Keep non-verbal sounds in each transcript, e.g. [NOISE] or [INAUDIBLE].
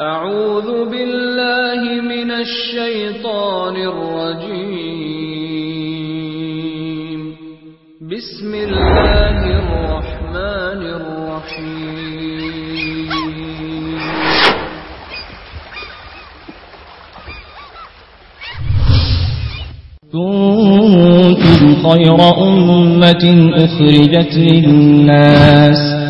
أعوذ بالله من الشيطان الرجيم. بسم الله الرحمن الرحيم. كنتم خير أمة أخرجت للناس.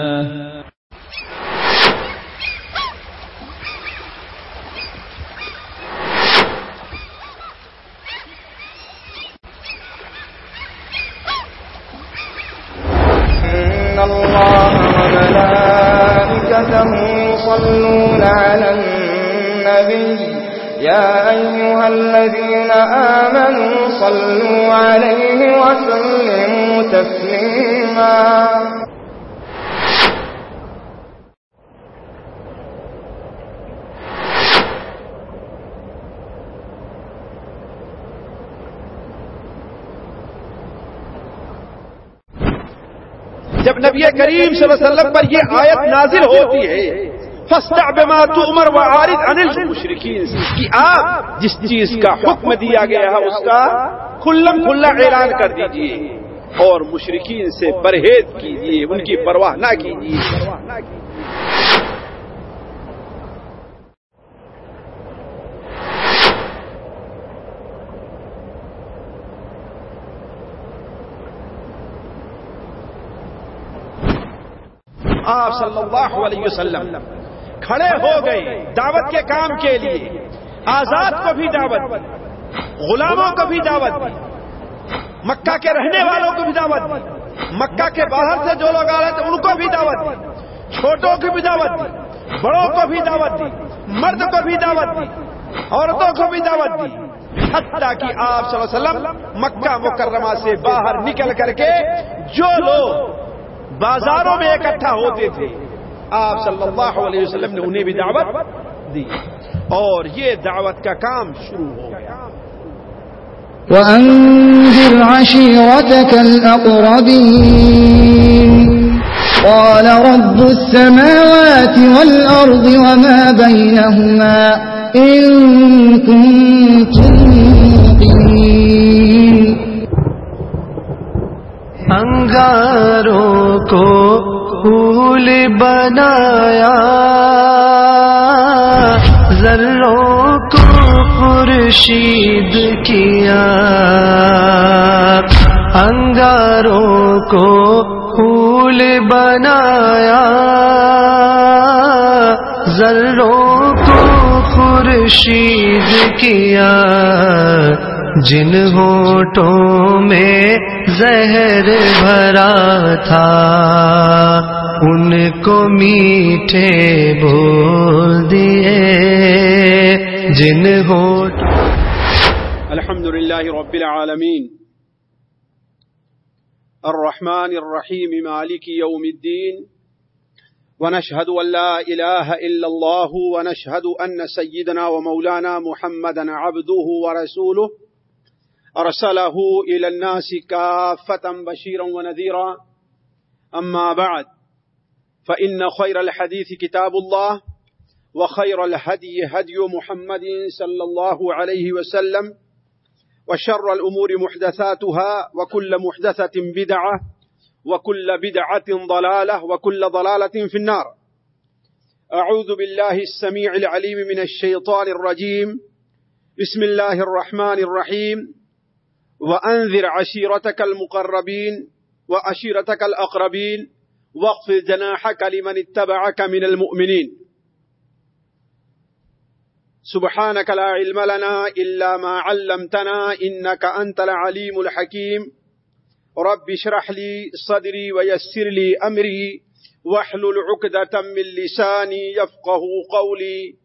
صلی اللہ علیہ وسلم پر یہ آیت نازل ہوتی ہے۔ عمر و عارض انل مشرقین کہ آپ جس چیز کا حکم دیا گیا ہے، اس کا کھلم کھلا اعلان کر دیجیے اور مشرقین سے پرہیز کیجیے ان کی پرواہ نہ کیجیے آپ صلی اللہ علیہ وسلم، کھڑے ہو گئے دعوت کے کام کے لیے، آزاد کو بھی دعوت، غلاموں کو بھی دعوت، مکہ کے رہنے والوں کو بھی دعوت، مکہ کے باہر سے جو لوگ آ رہے تھے ان کو بھی دعوت، چھوٹوں کی بھی دعوت دی بڑوں کو بھی دعوت دی مرد کو بھی دعوت دی عورتوں کو بھی دعوت دی۔ حتیٰ کہ آپ صلی اللہ علیہ وسلم مکہ مکرمہ سے باہر نکل کر کے جو لوگ بازاروں میں اکٹھا ہوتے تھے۔ آپ صلی اللہ علیہ وسلم نے انہیں بھی دعوت دی۔ اور یہ دعوت کا کام شروع ہو گیا۔ وأنذر عشيرتك الأقربين۔ قال رب السماوات والأرض وما بينهما إن كنتم انگاروں کو پھول بنایا ذروں کو خورشید کیا۔ انگاروں کو پھول بنایا ذروں کو خورشید کیا۔ جن ہوٹوں میں زہر بھرا تھا، ان کو میٹھے بول دیے۔ جن ہوٹ، الحمد لله رب العالمين الرحمن الرحيم مالك يوم الدين ونشهد أن لا إله إلا الله ونشهد أن سيدنا ومولانا محمدا عبده ورسوله أرسله إلى الناس كافة بشيرا ونذيرا. أما بعد، فإن خير الحديث كتاب الله، وخير الهدي هدي محمد صلى الله عليه وسلم، وشر الأمور محدثاتها، وكل محدثة بدعة، وكل بدعة ضلالة، وكل ضلالة في النار. أعوذ بالله السميع العليم من الشيطان الرجيم. بسم الله الرحمن الرحيم. وأنذر عشيرتك المقربين وعشيرتك الأقربين واخفض جناحك لمن اتبعك من المؤمنين. سبحانك لا علم لنا إلا ما علمتنا إنك أنت العليم الحكيم. رب اشرح لي صدري ويسر لي أمري واحلل عقدة من لساني يفقه قولي.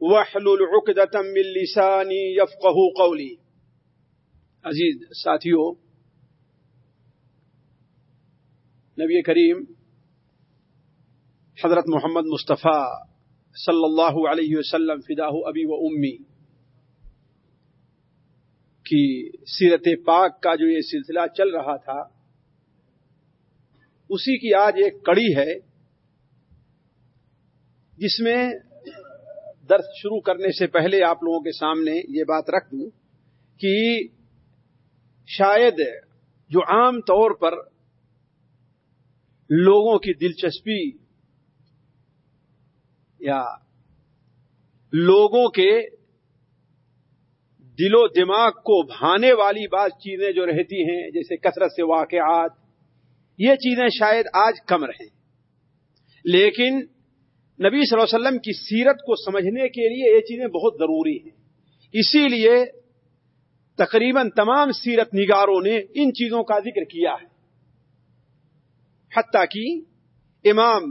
واحلل عقدة من لساني يفقه قولي. عزیز ساتھیو نبی کریم حضرت محمد مصطفیٰ صلی اللہ علیہ وسلم فداہ ابی و امی کی سیرت پاک کا جو یہ سلسلہ چل رہا تھا، اسی کی آج ایک کڑی ہے، جس میں درس شروع کرنے سے پہلے آپ لوگوں کے سامنے یہ بات رکھ دوں کہ شاید جو عام طور پر لوگوں کی دلچسپی یا لوگوں کے دل و دماغ کو بھانے والی بعض چیزیں جو رہتی ہیں، جیسے کثرت سے واقعات، یہ چیزیں شاید آج کم رہیں۔ لیکن نبی صلی اللہ علیہ وسلم کی سیرت کو سمجھنے کے لیے یہ چیزیں بہت ضروری ہیں۔ اسی لیے تقریباً تمام سیرت نگاروں نے ان چیزوں کا ذکر کیا ہے۔ حتیٰ کہ امام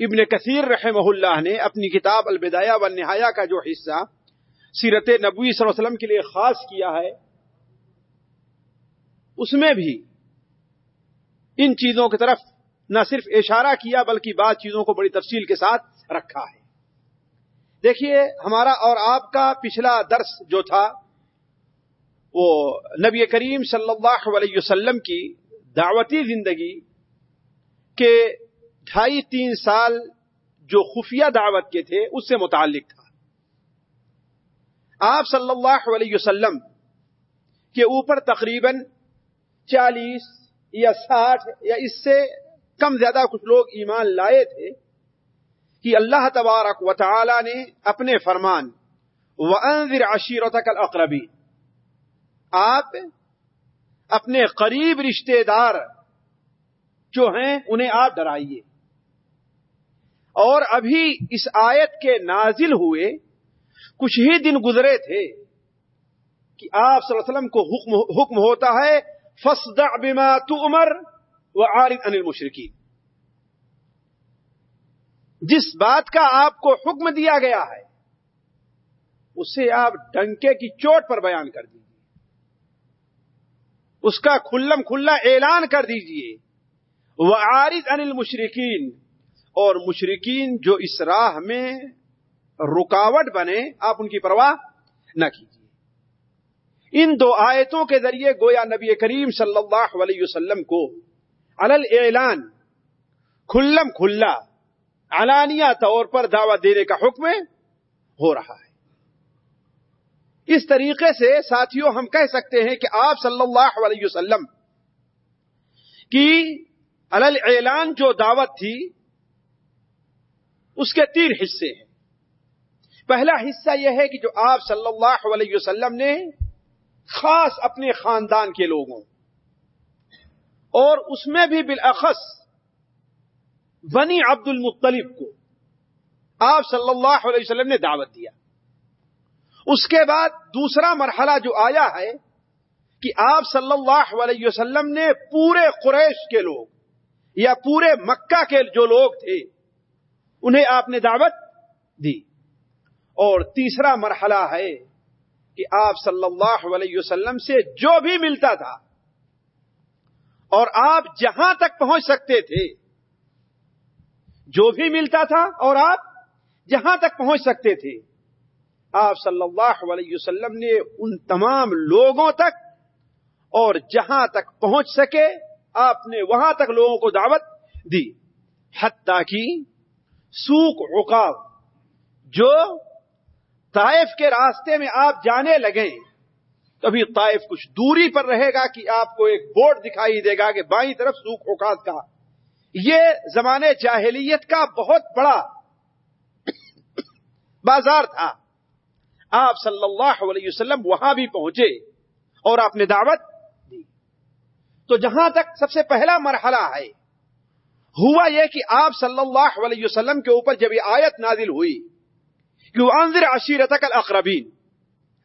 ابن کثیر رحمہ اللہ نے اپنی کتاب البدایہ و نہایا کا جو حصہ سیرت نبوی صلی اللہ علیہ وسلم کے لیے خاص کیا ہے، اس میں بھی ان چیزوں کی طرف نہ صرف اشارہ کیا بلکہ بعض چیزوں کو بڑی تفصیل کے ساتھ رکھا ہے۔ دیکھیے، ہمارا اور آپ کا پچھلا درس جو تھا وہ نبی کریم صلی اللہ علیہ وسلم کی دعوتی زندگی کے ڈھائی تین سال جو خفیہ دعوت کے تھے، اس سے متعلق تھا۔ آپ صلی اللہ علیہ وسلم کے اوپر تقریباً چالیس یا ساٹھ یا اس سے کم زیادہ کچھ لوگ ایمان لائے تھے کہ اللہ تبارک و تعالی نے اپنے فرمان و انضر عشیرتک الاقربی آپ اپنے قریب رشتے دار جو ہیں، انہیں آپ ڈرائیے۔ اور ابھی اس آیت کے نازل ہوئے، کچھ ہی دن گزرے تھے کہ آپ صلی اللہ علیہ وسلم کو حکم حکم ہوتا ہے فسد بما تو عمر و عارف انل مشرقی جس بات کا آپ کو حکم دیا گیا ہے، اسے آپ ڈنکے کی چوٹ پر بیان کر دیجیے اس کا کھلم کھلا اعلان کر دیجیے وہ عارض انل مشرقین اور مشرقین جو اس راہ میں رکاوٹ بنے، آپ ان کی پرواہ نہ کیجیے ان دو آیتوں کے ذریعے گویا نبی کریم صلی اللہ علیہ وسلم کو الل اعلان کھلم کھلا، علانیہ طور پر دعوت دینے کا حکم ہو رہا ہے۔ اس طریقے سے ساتھیوں ہم کہہ سکتے ہیں کہ آپ صلی اللہ علیہ وسلم کی الل اعلان جو دعوت تھی، اس کے تین حصے ہیں۔ پہلا حصہ یہ ہے کہ جو آپ صلی اللہ علیہ وسلم نے خاص اپنے خاندان کے لوگوں، اور اس میں بھی بالاخص بنی عبد المطلب کو آپ صلی اللہ علیہ وسلم نے دعوت دیا۔ اس کے بعد دوسرا مرحلہ جو آیا ہے کہ آپ صلی اللہ علیہ وسلم نے پورے قریش کے لوگ یا پورے مکہ کے جو لوگ تھے، انہیں آپ نے دعوت دی۔ اور تیسرا مرحلہ ہے کہ آپ صلی اللہ علیہ وسلم سے جو بھی ملتا تھا، اور آپ جہاں تک پہنچ سکتے تھے، جو بھی ملتا تھا اور آپ جہاں تک پہنچ سکتے تھے آپ صلی اللہ علیہ وسلم نے ان تمام لوگوں تک اور جہاں تک پہنچ سکے، آپ نے وہاں تک لوگوں کو دعوت دی۔ حتیٰ کی سوک عقاب، جو طائف کے راستے میں آپ جانے لگے، تبھی طائف کچھ دوری پر رہے گا کہ آپ کو ایک بورڈ دکھائی دے گا کہ بائیں طرف سوک اوقات کا۔ یہ زمانے جاہلیت کا بہت بڑا بازار تھا۔ آپ صلی اللہ علیہ وسلم وہاں بھی پہنچے اور آپ نے دعوت دی۔ تو جہاں تک سب سے پہلا مرحلہ ہے، ہوا یہ کہ آپ صلی اللہ علیہ وسلم کے اوپر جب یہ آیت نازل ہوئی، کہ وہ انضر عشیرت الاقربین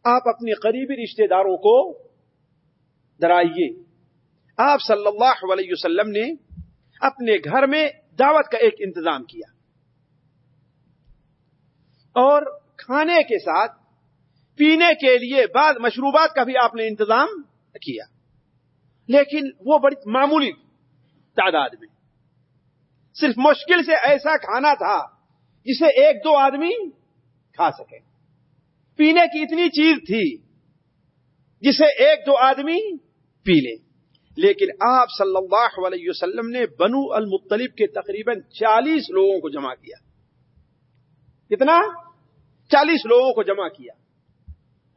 آپ اپنے قریبی رشتہ داروں کو ڈرائیے۔ آپ صلی اللہ علیہ وسلم نے اپنے گھر میں دعوت کا ایک انتظام کیا۔ اور کھانے کے ساتھ پینے کے لیے بعض مشروبات کا بھی آپ نے انتظام کیا۔ لیکن وہ بڑی معمولی تعداد میں۔ صرف مشکل سے ایسا کھانا تھا جسے ایک دو آدمی کھا سکے۔ پینے کی اتنی چیز تھی جسے ایک دو آدمی پی لے۔ لیکن آپ صلی اللہ علیہ وسلم نے بنو المطلب کے تقریباً چالیس لوگوں کو جمع کیا۔ کتنا؟ چالیس لوگوں کو جمع کیا۔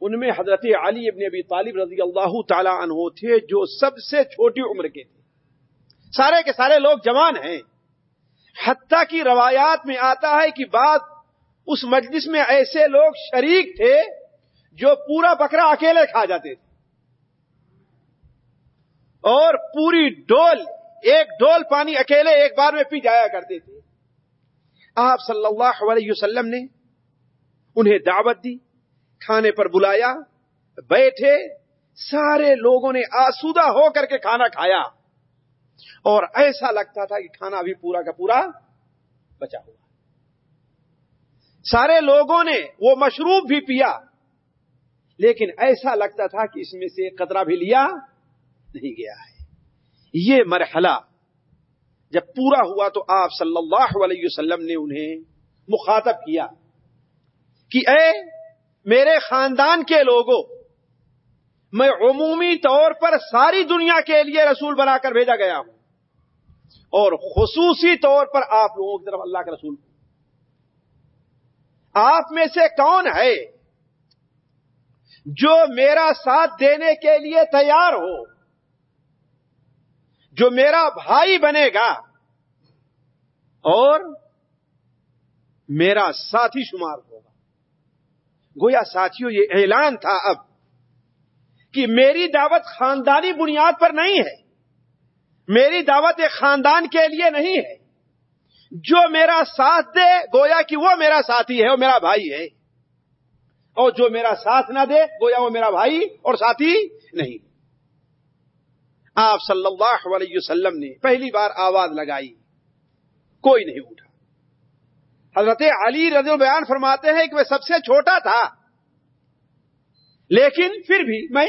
ان میں حضرت علی ابن ابی طالب رضی اللہ تعالی عنہ تھے جو سب سے چھوٹی عمر کے تھے۔ سارے کے سارے لوگ جوان ہیں۔ حتیٰ کی روایات میں آتا ہے کہ بعد اس مجلس میں ایسے لوگ شریک تھے جو پورا بکرا اکیلے کھا جاتے تھے۔ اور پوری ڈول، ایک ڈول پانی اکیلے ایک بار میں پی جایا کرتے تھے۔ آپ صلی اللہ علیہ وسلم نے انہیں دعوت دی۔ کھانے پر بلایا، بیٹھے، سارے لوگوں نے آسودہ ہو کر کے کھانا کھایا۔ اور ایسا لگتا تھا کہ کھانا بھی پورا کا پورا بچا ہوا۔ سارے لوگوں نے وہ مشروب بھی پیا، لیکن ایسا لگتا تھا کہ اس میں سے قطرہ بھی لیا نہیں گیا ہے۔ یہ مرحلہ جب پورا ہوا تو آپ صلی اللہ علیہ وسلم نے انہیں مخاطب کیا کہ اے میرے خاندان کے لوگوں، میں عمومی طور پر ساری دنیا کے لیے رسول بنا کر بھیجا گیا ہوں۔ اور خصوصی طور پر آپ لوگوں کی طرف اللہ کے رسول۔ آپ میں سے کون ہے جو میرا ساتھ دینے کے لیے تیار ہو؟ جو میرا بھائی بنے گا اور میرا ساتھی شمار ہوگا۔ گویا ساتھیوں یہ اعلان تھا اب کہ میری دعوت خاندانی بنیاد پر نہیں ہے۔ میری دعوت ایک خاندان کے لیے نہیں ہے۔ جو میرا ساتھ دے، گویا کہ وہ میرا ساتھی ہے، وہ میرا بھائی ہے۔ اور جو میرا ساتھ نہ دے، گویا وہ میرا بھائی اور ساتھی نہیں۔ آپ صلی اللہ علیہ وسلم نے پہلی بار آواز لگائی۔ کوئی نہیں اٹھا۔ حضرت علی رضی بیان فرماتے ہیں کہ وہ سب سے چھوٹا تھا۔ لیکن پھر بھی میں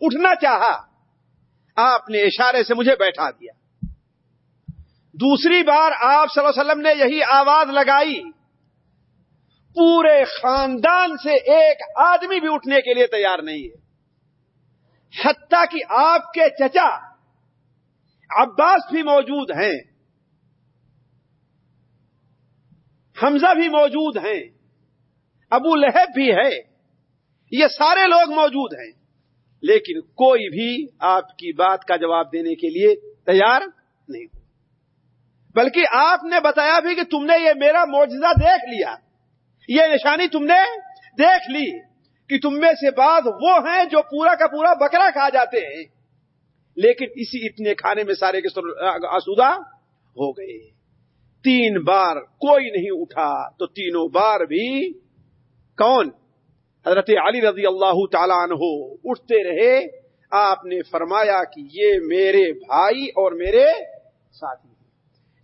اٹھنا چاہا۔ آپ نے اشارے سے مجھے بیٹھا دیا۔ دوسری بار آپ صلی اللہ علیہ وسلم نے یہی آواز لگائی۔ پورے خاندان سے ایک آدمی بھی اٹھنے کے لیے تیار نہیں ہے۔ حتیٰ کہ آپ کے چچا عباس بھی موجود ہیں۔ حمزہ بھی موجود ہیں، ابو لہب بھی ہے یہ سارے لوگ موجود ہیں۔ لیکن کوئی بھی آپ کی بات کا جواب دینے کے لیے تیار نہیں ہو بلکہ آپ نے بتایا بھی کہ تم نے یہ میرا معجزہ دیکھ لیا۔ یہ نشانی تم نے دیکھ لی کہ تم میں سے بعض وہ ہیں جو پورا کا پورا بکرا کھا جاتے ہیں۔ لیکن اسی اتنے کھانے میں سارے کے آسودہ ہو گئے۔ تین بار کوئی نہیں اٹھا تو تینوں بار بھی کون؟ حضرت علی رضی اللہ تعالیٰ عنہ اٹھتے رہے۔ آپ نے فرمایا کہ یہ میرے بھائی اور میرے ساتھی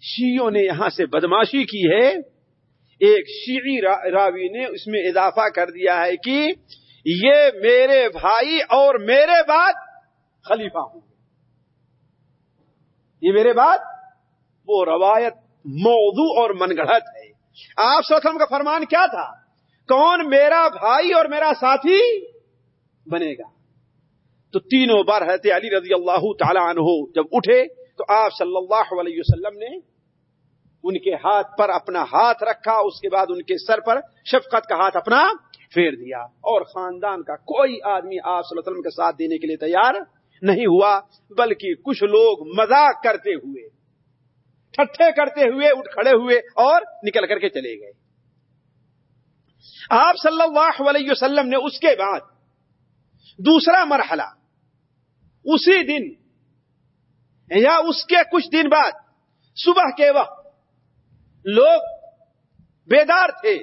شیوں نے یہاں سے بدماشی کی ہے۔ ایک شیعی راوی نے اس میں اضافہ کر دیا ہے کہ یہ میرے بھائی اور میرے بعد خلیفہ ہوں یہ میرے بعد وہ روایت موضوع اور من گڑھت ہے۔ آپ سوکھم کا فرمان کیا تھا؟ کون میرا بھائی اور میرا ساتھی بنے گا؟ تو تینوں بار حضرت علی رضی اللہ تعالی عنہ جب اٹھے تو آپ صلی اللہ علیہ وسلم نے ان کے ہاتھ پر اپنا ہاتھ رکھا، اس کے بعد ان کے سر پر شفقت کا ہاتھ اپنا پھیر دیا۔ اور خاندان کا کوئی آدمی آپ صلی اللہ علیہ وسلم کے ساتھ دینے کے لیے تیار نہیں ہوا، بلکہ کچھ لوگ مذاق کرتے ہوئے ٹھٹھے کرتے ہوئے اٹھ کھڑے ہوئے اور نکل کر کے چلے گئے۔ آپ صلی اللہ علیہ وسلم نے اس کے بعد دوسرا مرحلہ، اسی دن یا اس کے کچھ دن بعد صبح کے وقت لوگ بیدار تھے۔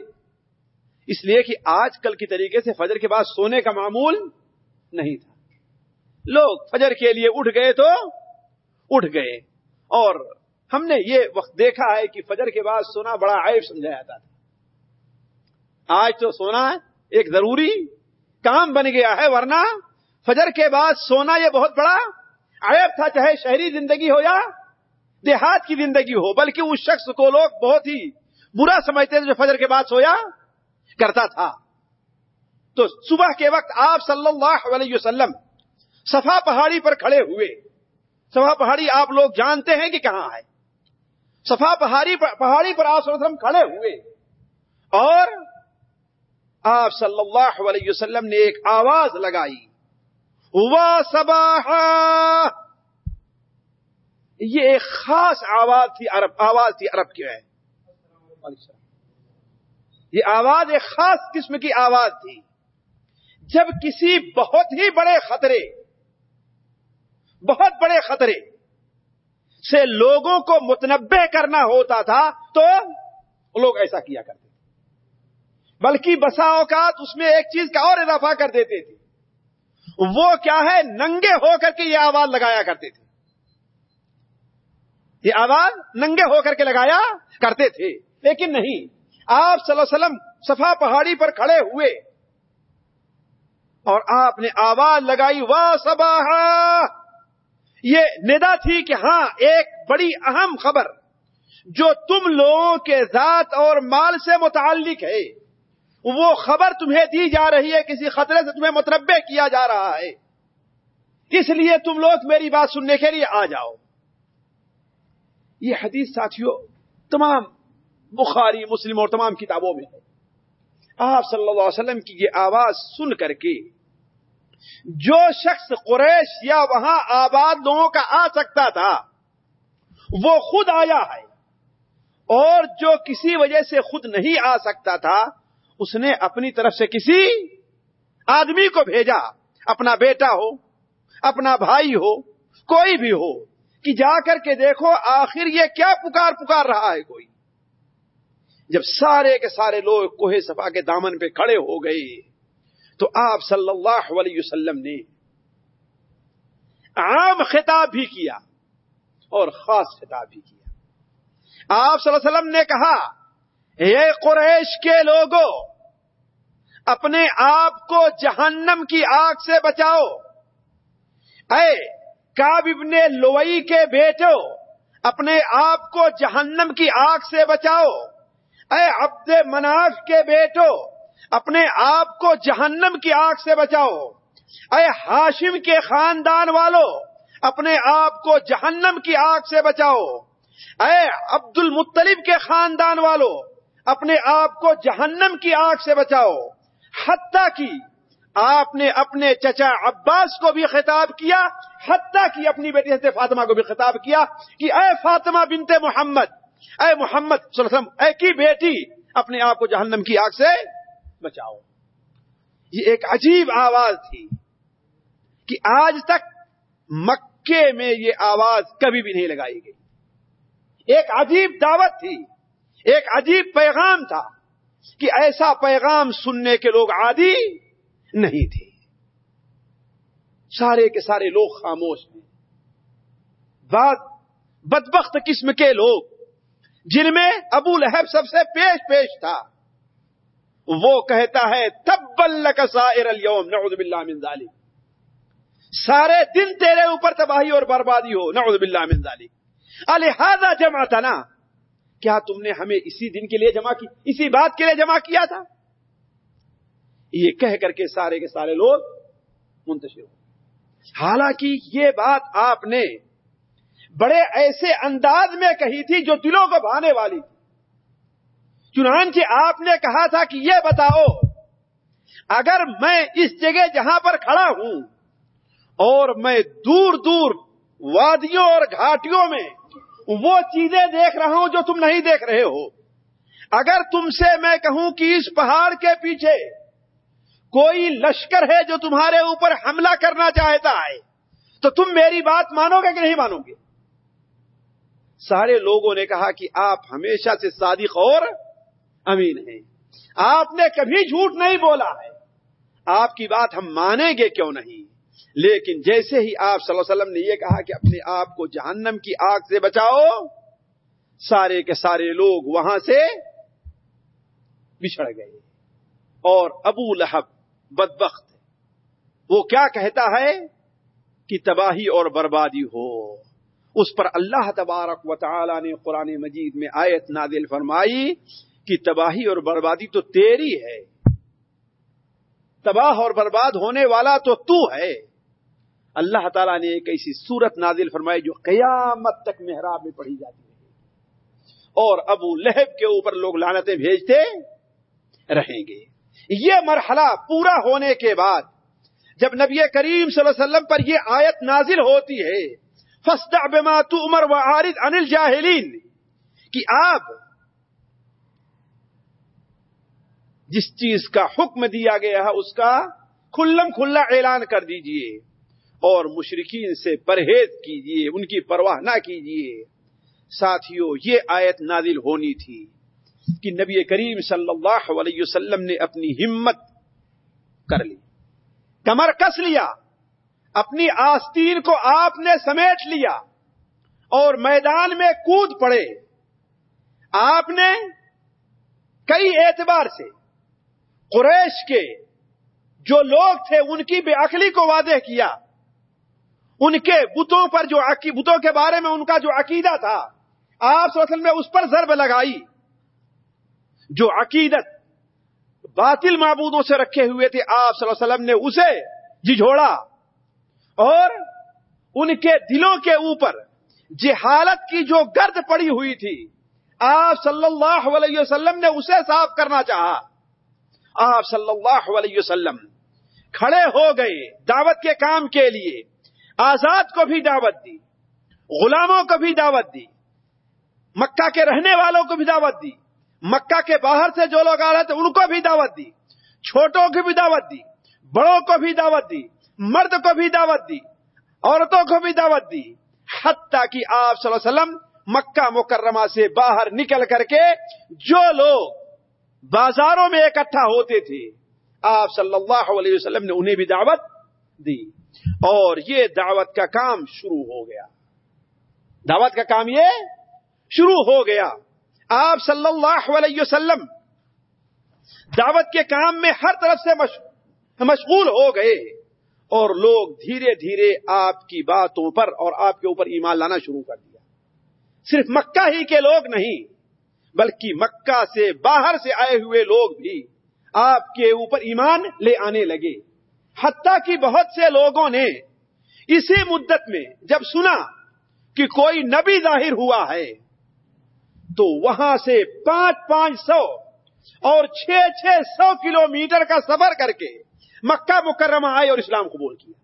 اس لیے کہ آج کل کی طریقے سے فجر کے بعد سونے کا معمول نہیں تھا۔ لوگ فجر کے لیے اٹھ گئے تو اٹھ گئے اور ہم نے یہ وقت دیکھا ہے کہ فجر کے بعد سونا بڑا عیب سمجھا جاتا تھا۔ آج تو سونا ایک ضروری کام بن گیا ہے، ورنہ فجر کے بعد سونا یہ بہت بڑا عیب تھا، چاہے شہری زندگی ہو یا دیہات کی زندگی ہو، بلکہ اس شخص کو لوگ بہت ہی برا سمجھتے تھے جو فجر کے بعد سویا کرتا تھا۔ تو صبح کے وقت آپ صلی اللہ علیہ وسلم صفا پہاڑی پر کھڑے ہوئے، صفا پہاڑی آپ لوگ جانتے ہیں کہ کہاں ہے۔ صفا پہاڑی پر پہاڑی پر آپ وسلم کھڑے ہوئے۔ اور آپ صلی اللہ علیہ وسلم نے ایک آواز لگائی۔ وا سباہ یہ ایک خاص آواز تھی عرب آواز تھی عرب کی ہے۔ یہ آواز ایک خاص قسم کی آواز تھی۔ جب کسی بہت ہی بڑے خطرے بہت بڑے خطرے سے لوگوں کو متنبع کرنا ہوتا تھا تو لوگ ایسا کیا کرتے تھے۔ بلکہ بسا اوقات اس میں ایک چیز کا اور اضافہ کر دیتے تھے۔ وہ کیا ہے؟ ننگے ہو کر کے یہ آواز لگایا کرتے تھے۔ یہ آواز ننگے ہو کر کے لگایا کرتے تھے۔ لیکن نہیں، آپ صلی اللہ علیہ وسلم صفا پہاڑی پر کھڑے ہوئے۔ اور آپ نے آواز لگائی واہ سباہ یہ ندا تھی کہ ہاں ایک بڑی اہم خبر جو تم لوگوں کے ذات اور مال سے متعلق ہے، وہ خبر تمہیں دی جا رہی ہے، کسی خطرے سے تمہیں متربع کیا جا رہا ہے۔ اس لیے تم لوگ میری بات سننے کے لیے آ جاؤ۔ یہ حدیث ساتھیوں تمام بخاری، مسلم اور تمام کتابوں میں ہے۔ آپ صلی اللہ علیہ وسلم کی یہ آواز سن کر کے جو شخص قریش یا وہاں آباد لوگوں کا آ سکتا تھا، وہ خود آیا ہے۔ اور جو کسی وجہ سے خود نہیں آ سکتا تھا، اس نے اپنی طرف سے کسی آدمی کو بھیجا۔ اپنا بیٹا ہو، اپنا بھائی ہو، کوئی بھی ہو، کہ جا کر کے دیکھو آخر یہ کیا پکار پکار رہا ہے کوئی۔ جب سارے کے سارے لوگ کوہ صفا کے دامن پہ کھڑے ہو گئے تو آپ صلی اللہ علیہ وسلم نے عام خطاب بھی کیا اور خاص خطاب بھی کیا۔ آپ صلی اللہ علیہ وسلم نے کہا یہ قریش کے لوگوں اپنے آپ کو جہنم کی آگ سے بچاؤ۔ اے کاب ابن لوئی کے بیٹو، اپنے آپ کو جہنم کی آگ سے بچاؤ۔ اے عبد مناف کے بیٹو اپنے آپ کو جہنم کی آگ سے بچاؤ۔ اے ہاشم کے خاندان والوں اپنے آپ کو جہنم کی آگ سے بچاؤ۔ اے عبد المطلب کے خاندان والوں اپنے آپ کو جہنم کی آگ سے بچاؤ۔ حتیٰ کی آپ نے اپنے چچا عباس کو بھی خطاب کیا، حتیٰ کی اپنی بیٹی حضرت فاطمہ کو بھی خطاب کیا کہ اے فاطمہ بنت محمد، اے محمد صلی اللہ علیہ وسلم، اے کی بیٹی اپنے آپ کو جہنم کی آگ سے بچاؤ۔ یہ ایک عجیب آواز تھی کہ آج تک مکے میں یہ آواز کبھی بھی نہیں لگائی گئی۔ ایک عجیب دعوت تھی، ایک عجیب پیغام تھا کہ ایسا پیغام سننے کے لوگ عادی نہیں تھے۔ سارے کے سارے لوگ خاموش ہیں بعض بدبخت قسم کے لوگ، جن میں ابو لہب سب سے پیش پیش تھا۔ وہ کہتا ہے تب سائر اليوم، نعوذ باللہ من ذالک۔ سارے دن تیرے اوپر تباہی اور بربادی ہو، نعوذ باللہ من ذالک۔ الحاظہ جمع تھا نا کیا تم نے ہمیں اسی دن کے لیے جمع کی، اسی بات کے لیے جمع کیا تھا؟ یہ کہہ کر کے سارے کے سارے لوگ منتشر ہو حالانکہ یہ بات آپ نے بڑے ایسے انداز میں کہی تھی جو دلوں کو بھانے والی تھی۔ چنانچہ آپ نے کہا تھا کہ یہ بتاؤ، اگر میں اس جگہ جہاں پر کھڑا ہوں اور میں دور دور وادیوں اور گھاٹیوں میں وہ چیزیں دیکھ رہا ہوں جو تم نہیں دیکھ رہے ہو، اگر تم سے میں کہوں کہ اس پہاڑ کے پیچھے کوئی لشکر ہے جو تمہارے اوپر حملہ کرنا چاہتا ہے، تو تم میری بات مانو گے کہ نہیں مانو گے؟ سارے لوگوں نے کہا کہ آپ ہمیشہ سے صادق اور امین ہیں۔ آپ نے کبھی جھوٹ نہیں بولا ہے۔ آپ کی بات ہم مانیں گے کیوں نہیں؟ لیکن جیسے ہی آپ صلی اللہ علیہ وسلم نے یہ کہا کہ اپنے آپ کو جہنم کی آگ سے بچاؤ، سارے کے سارے لوگ وہاں سے بچھڑ گئے۔ اور ابو لہب بدبخت وہ کیا کہتا ہے؟ کہ تباہی اور بربادی ہو۔ اس پر اللہ تبارک و تعالی نے قرآن مجید میں آیت نادل فرمائی۔ کہ تباہی اور بربادی تو تیری ہے۔ تباہ اور برباد ہونے والا تو تو ہے۔ اللہ تعالیٰ نے ایک ایسی صورت نازل فرمائی جو قیامت تک محراب میں پڑھی جاتی ہے اور ابو لہب کے اوپر لوگ لانتیں بھیجتے رہیں گے۔ یہ مرحلہ پورا ہونے کے بعد جب نبی کریم صلی اللہ علیہ وسلم پر یہ آیت نازل ہوتی ہے فستا بما تو عمر و عارض انل جاہلین کہ آپ جس چیز کا حکم دیا گیا ہے، اس کا کھلم کھلا اعلان کر دیجیے اور مشرقین سے پرہیز کیجیے، ان کی پرواہ نہ کیجیے۔ ساتھیوں یہ آیت نازل ہونی تھی کہ نبی کریم صلی اللہ علیہ وسلم نے اپنی ہمت کر لی، کمر کس لیا، اپنی آستین کو آپ نے سمیٹ لیا اور میدان میں کود پڑے۔ آپ نے کئی اعتبار سے قریش کے جو لوگ تھے، ان کی بے عقلی کو واضح کیا۔ ان کے بتوں پر جو بتوں کے بارے میں ان کا جو عقیدہ تھا، آپ وسلم نے اس پر ضرب لگائی۔ جو عقیدت باطل معبودوں سے رکھے ہوئے تھے، آپ صلی اللہ علیہ وسلم نے اسے جھجھوڑا۔ اور ان کے دلوں کے اوپر جہالت کی جو گرد پڑی ہوئی تھی، آپ صلی اللہ علیہ وسلم نے اسے صاف کرنا چاہا۔ آپ صلی اللہ علیہ وسلم کھڑے ہو گئے دعوت کے کام کے لیے، آزاد کو بھی دعوت دی، غلاموں کو بھی دعوت دی، مکہ کے رہنے والوں کو بھی دعوت دی، مکہ کے باہر سے جو لوگ آ رہے تھے ان کو بھی دعوت دی، چھوٹوں کی بھی دعوت دی، بڑوں کو بھی دعوت دی، مرد کو بھی دعوت دی، عورتوں کو بھی دعوت دی، حتیٰ کہ آپ صلی اللہ علیہ وسلم مکہ مکرمہ سے باہر نکل کر کے جو لوگ بازاروں میں اکٹھا ہوتے تھے۔ آپ صلی اللہ علیہ وسلم نے انہیں بھی دعوت دی۔ اور یہ دعوت کا کام شروع ہو گیا۔ دعوت کا کام یہ شروع ہو گیا۔ آپ صلی اللہ علیہ وسلم دعوت کے کام میں ہر طرف سے مشغول ہو گئے۔ اور لوگ دھیرے دھیرے آپ کی باتوں پر اور آپ کے اوپر ایمان لانا شروع کر دیا۔ صرف مکہ ہی کے لوگ نہیں بلکہ مکہ سے باہر سے آئے ہوئے لوگ بھی آپ کے اوپر ایمان لے آنے لگے۔ حتیٰ کہ بہت سے لوگوں نے اسی مدت میں جب سنا کہ کوئی نبی ظاہر ہوا ہے، تو وہاں سے پانچ پانچ سو اور چھ چھ سو کلو میٹر کا سفر کر کے مکہ مکرمہ آئے اور اسلام قبول کیا۔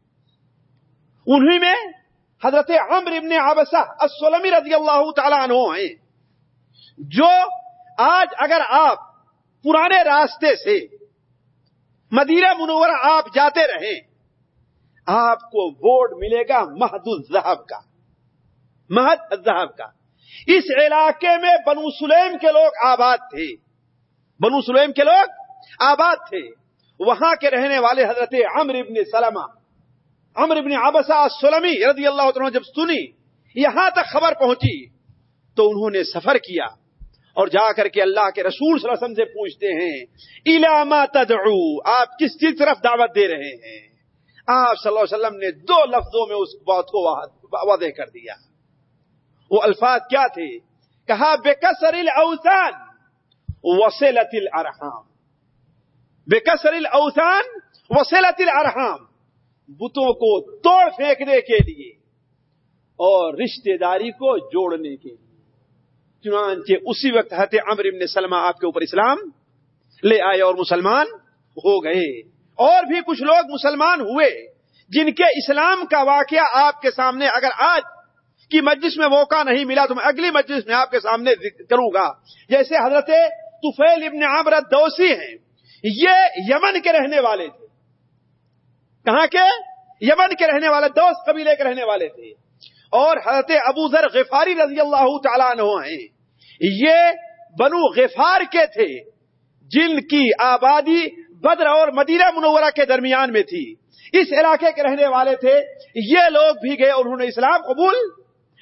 انہی میں حضرت عمر ابن عبسہ السلمی رضی اللہ تعالیٰ عنہ ہیں۔ جو آج اگر آپ پرانے راستے سے مدینہ منورہ آپ جاتے رہیں، آپ کو بورڈ ملے گا مہد الزہب کا، مہد الزہب کا۔ اس علاقے میں بنو سلیم کے لوگ آباد تھے۔ بنو سلیم کے لوگ آباد تھے۔ وہاں کے رہنے والے حضرت عمر ابن سلمہ عمر ابن عبسہ سلمی رضی اللہ عنہ جب سنی، یہاں تک خبر پہنچی تو انہوں نے سفر کیا۔ اور جا کر کے اللہ کے رسول صلی اللہ علیہ وسلم سے پوچھتے ہیں علامہ تدعو؟ آپ کس چیز طرف دعوت دے رہے ہیں؟ آپ صلی اللہ علیہ وسلم نے دو لفظوں میں اس بات کو واضح کر دیا۔ وہ الفاظ کیا تھے؟ کہا بے کسر الاوثان وسیلت الارحام۔ بے کسر الاوثان وسیلت الارحام۔ بتوں کو توڑ پھینکنے کے لیے اور رشتہ داری کو جوڑنے کے لیے۔ چنانچہ اسی وقت حضرت عمر ابن سلمہ آپ کے اوپر اسلام لے آئے اور مسلمان ہو گئے۔ اور بھی کچھ لوگ مسلمان ہوئے جن کے اسلام کا واقعہ آپ کے سامنے اگر آج کی مجلس میں موقع نہیں ملا تو میں اگلی مجلس میں آپ کے سامنے کروں گا۔ جیسے حضرت طفیل ابن عامر دوسی ہیں، یہ یمن کے رہنے والے تھے۔ کہاں کے؟ یمن کے رہنے والے، دوست قبیلے کے رہنے والے تھے۔ اور حضرت ابو ذر غفاری رضی اللہ تعالیٰ عنہ ہیں۔ یہ بنو غفار کے تھے، جن کی آبادی بدر اور مدینہ منورہ کے درمیان میں تھی۔ اس علاقے کے رہنے والے تھے، یہ لوگ بھی گئے اور انہوں نے اسلام قبول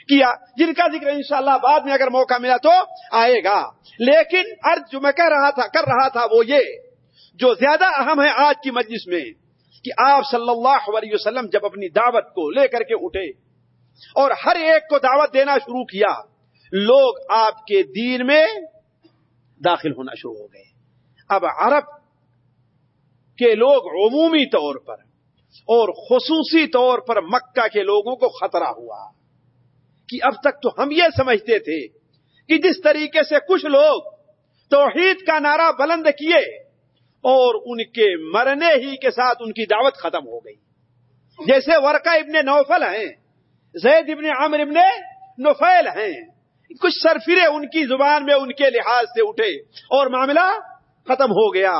کیا۔ جن کا ذکر انشاءاللہ بعد میں اگر موقع ملا تو آئے گا۔ لیکن ارد جو میں کہہ رہا تھا، کر رہا تھا وہ یہ، جو زیادہ اہم ہے آج کی مجلس میں، کہ آپ صلی اللہ علیہ وسلم جب اپنی دعوت کو لے کر کے اٹھے اور ہر ایک کو دعوت دینا شروع کیا، لوگ آپ کے دین میں داخل ہونا شروع ہو گئے۔ اب عرب کہ لوگ عمومی طور پر اور خصوصی طور پر مکہ کے لوگوں کو خطرہ ہوا کہ اب تک تو ہم یہ سمجھتے تھے کہ جس طریقے سے کچھ لوگ توحید کا نعرہ بلند کیے اور ان کے مرنے ہی کے ساتھ ان کی دعوت ختم ہو گئی۔ جیسے ورقہ ابن نوفل ہیں زید ابن عامر ابن نفیل ہیں۔ کچھ سرفرے ان کی زبان میں ان کے لحاظ سے اٹھے اور معاملہ ختم ہو گیا۔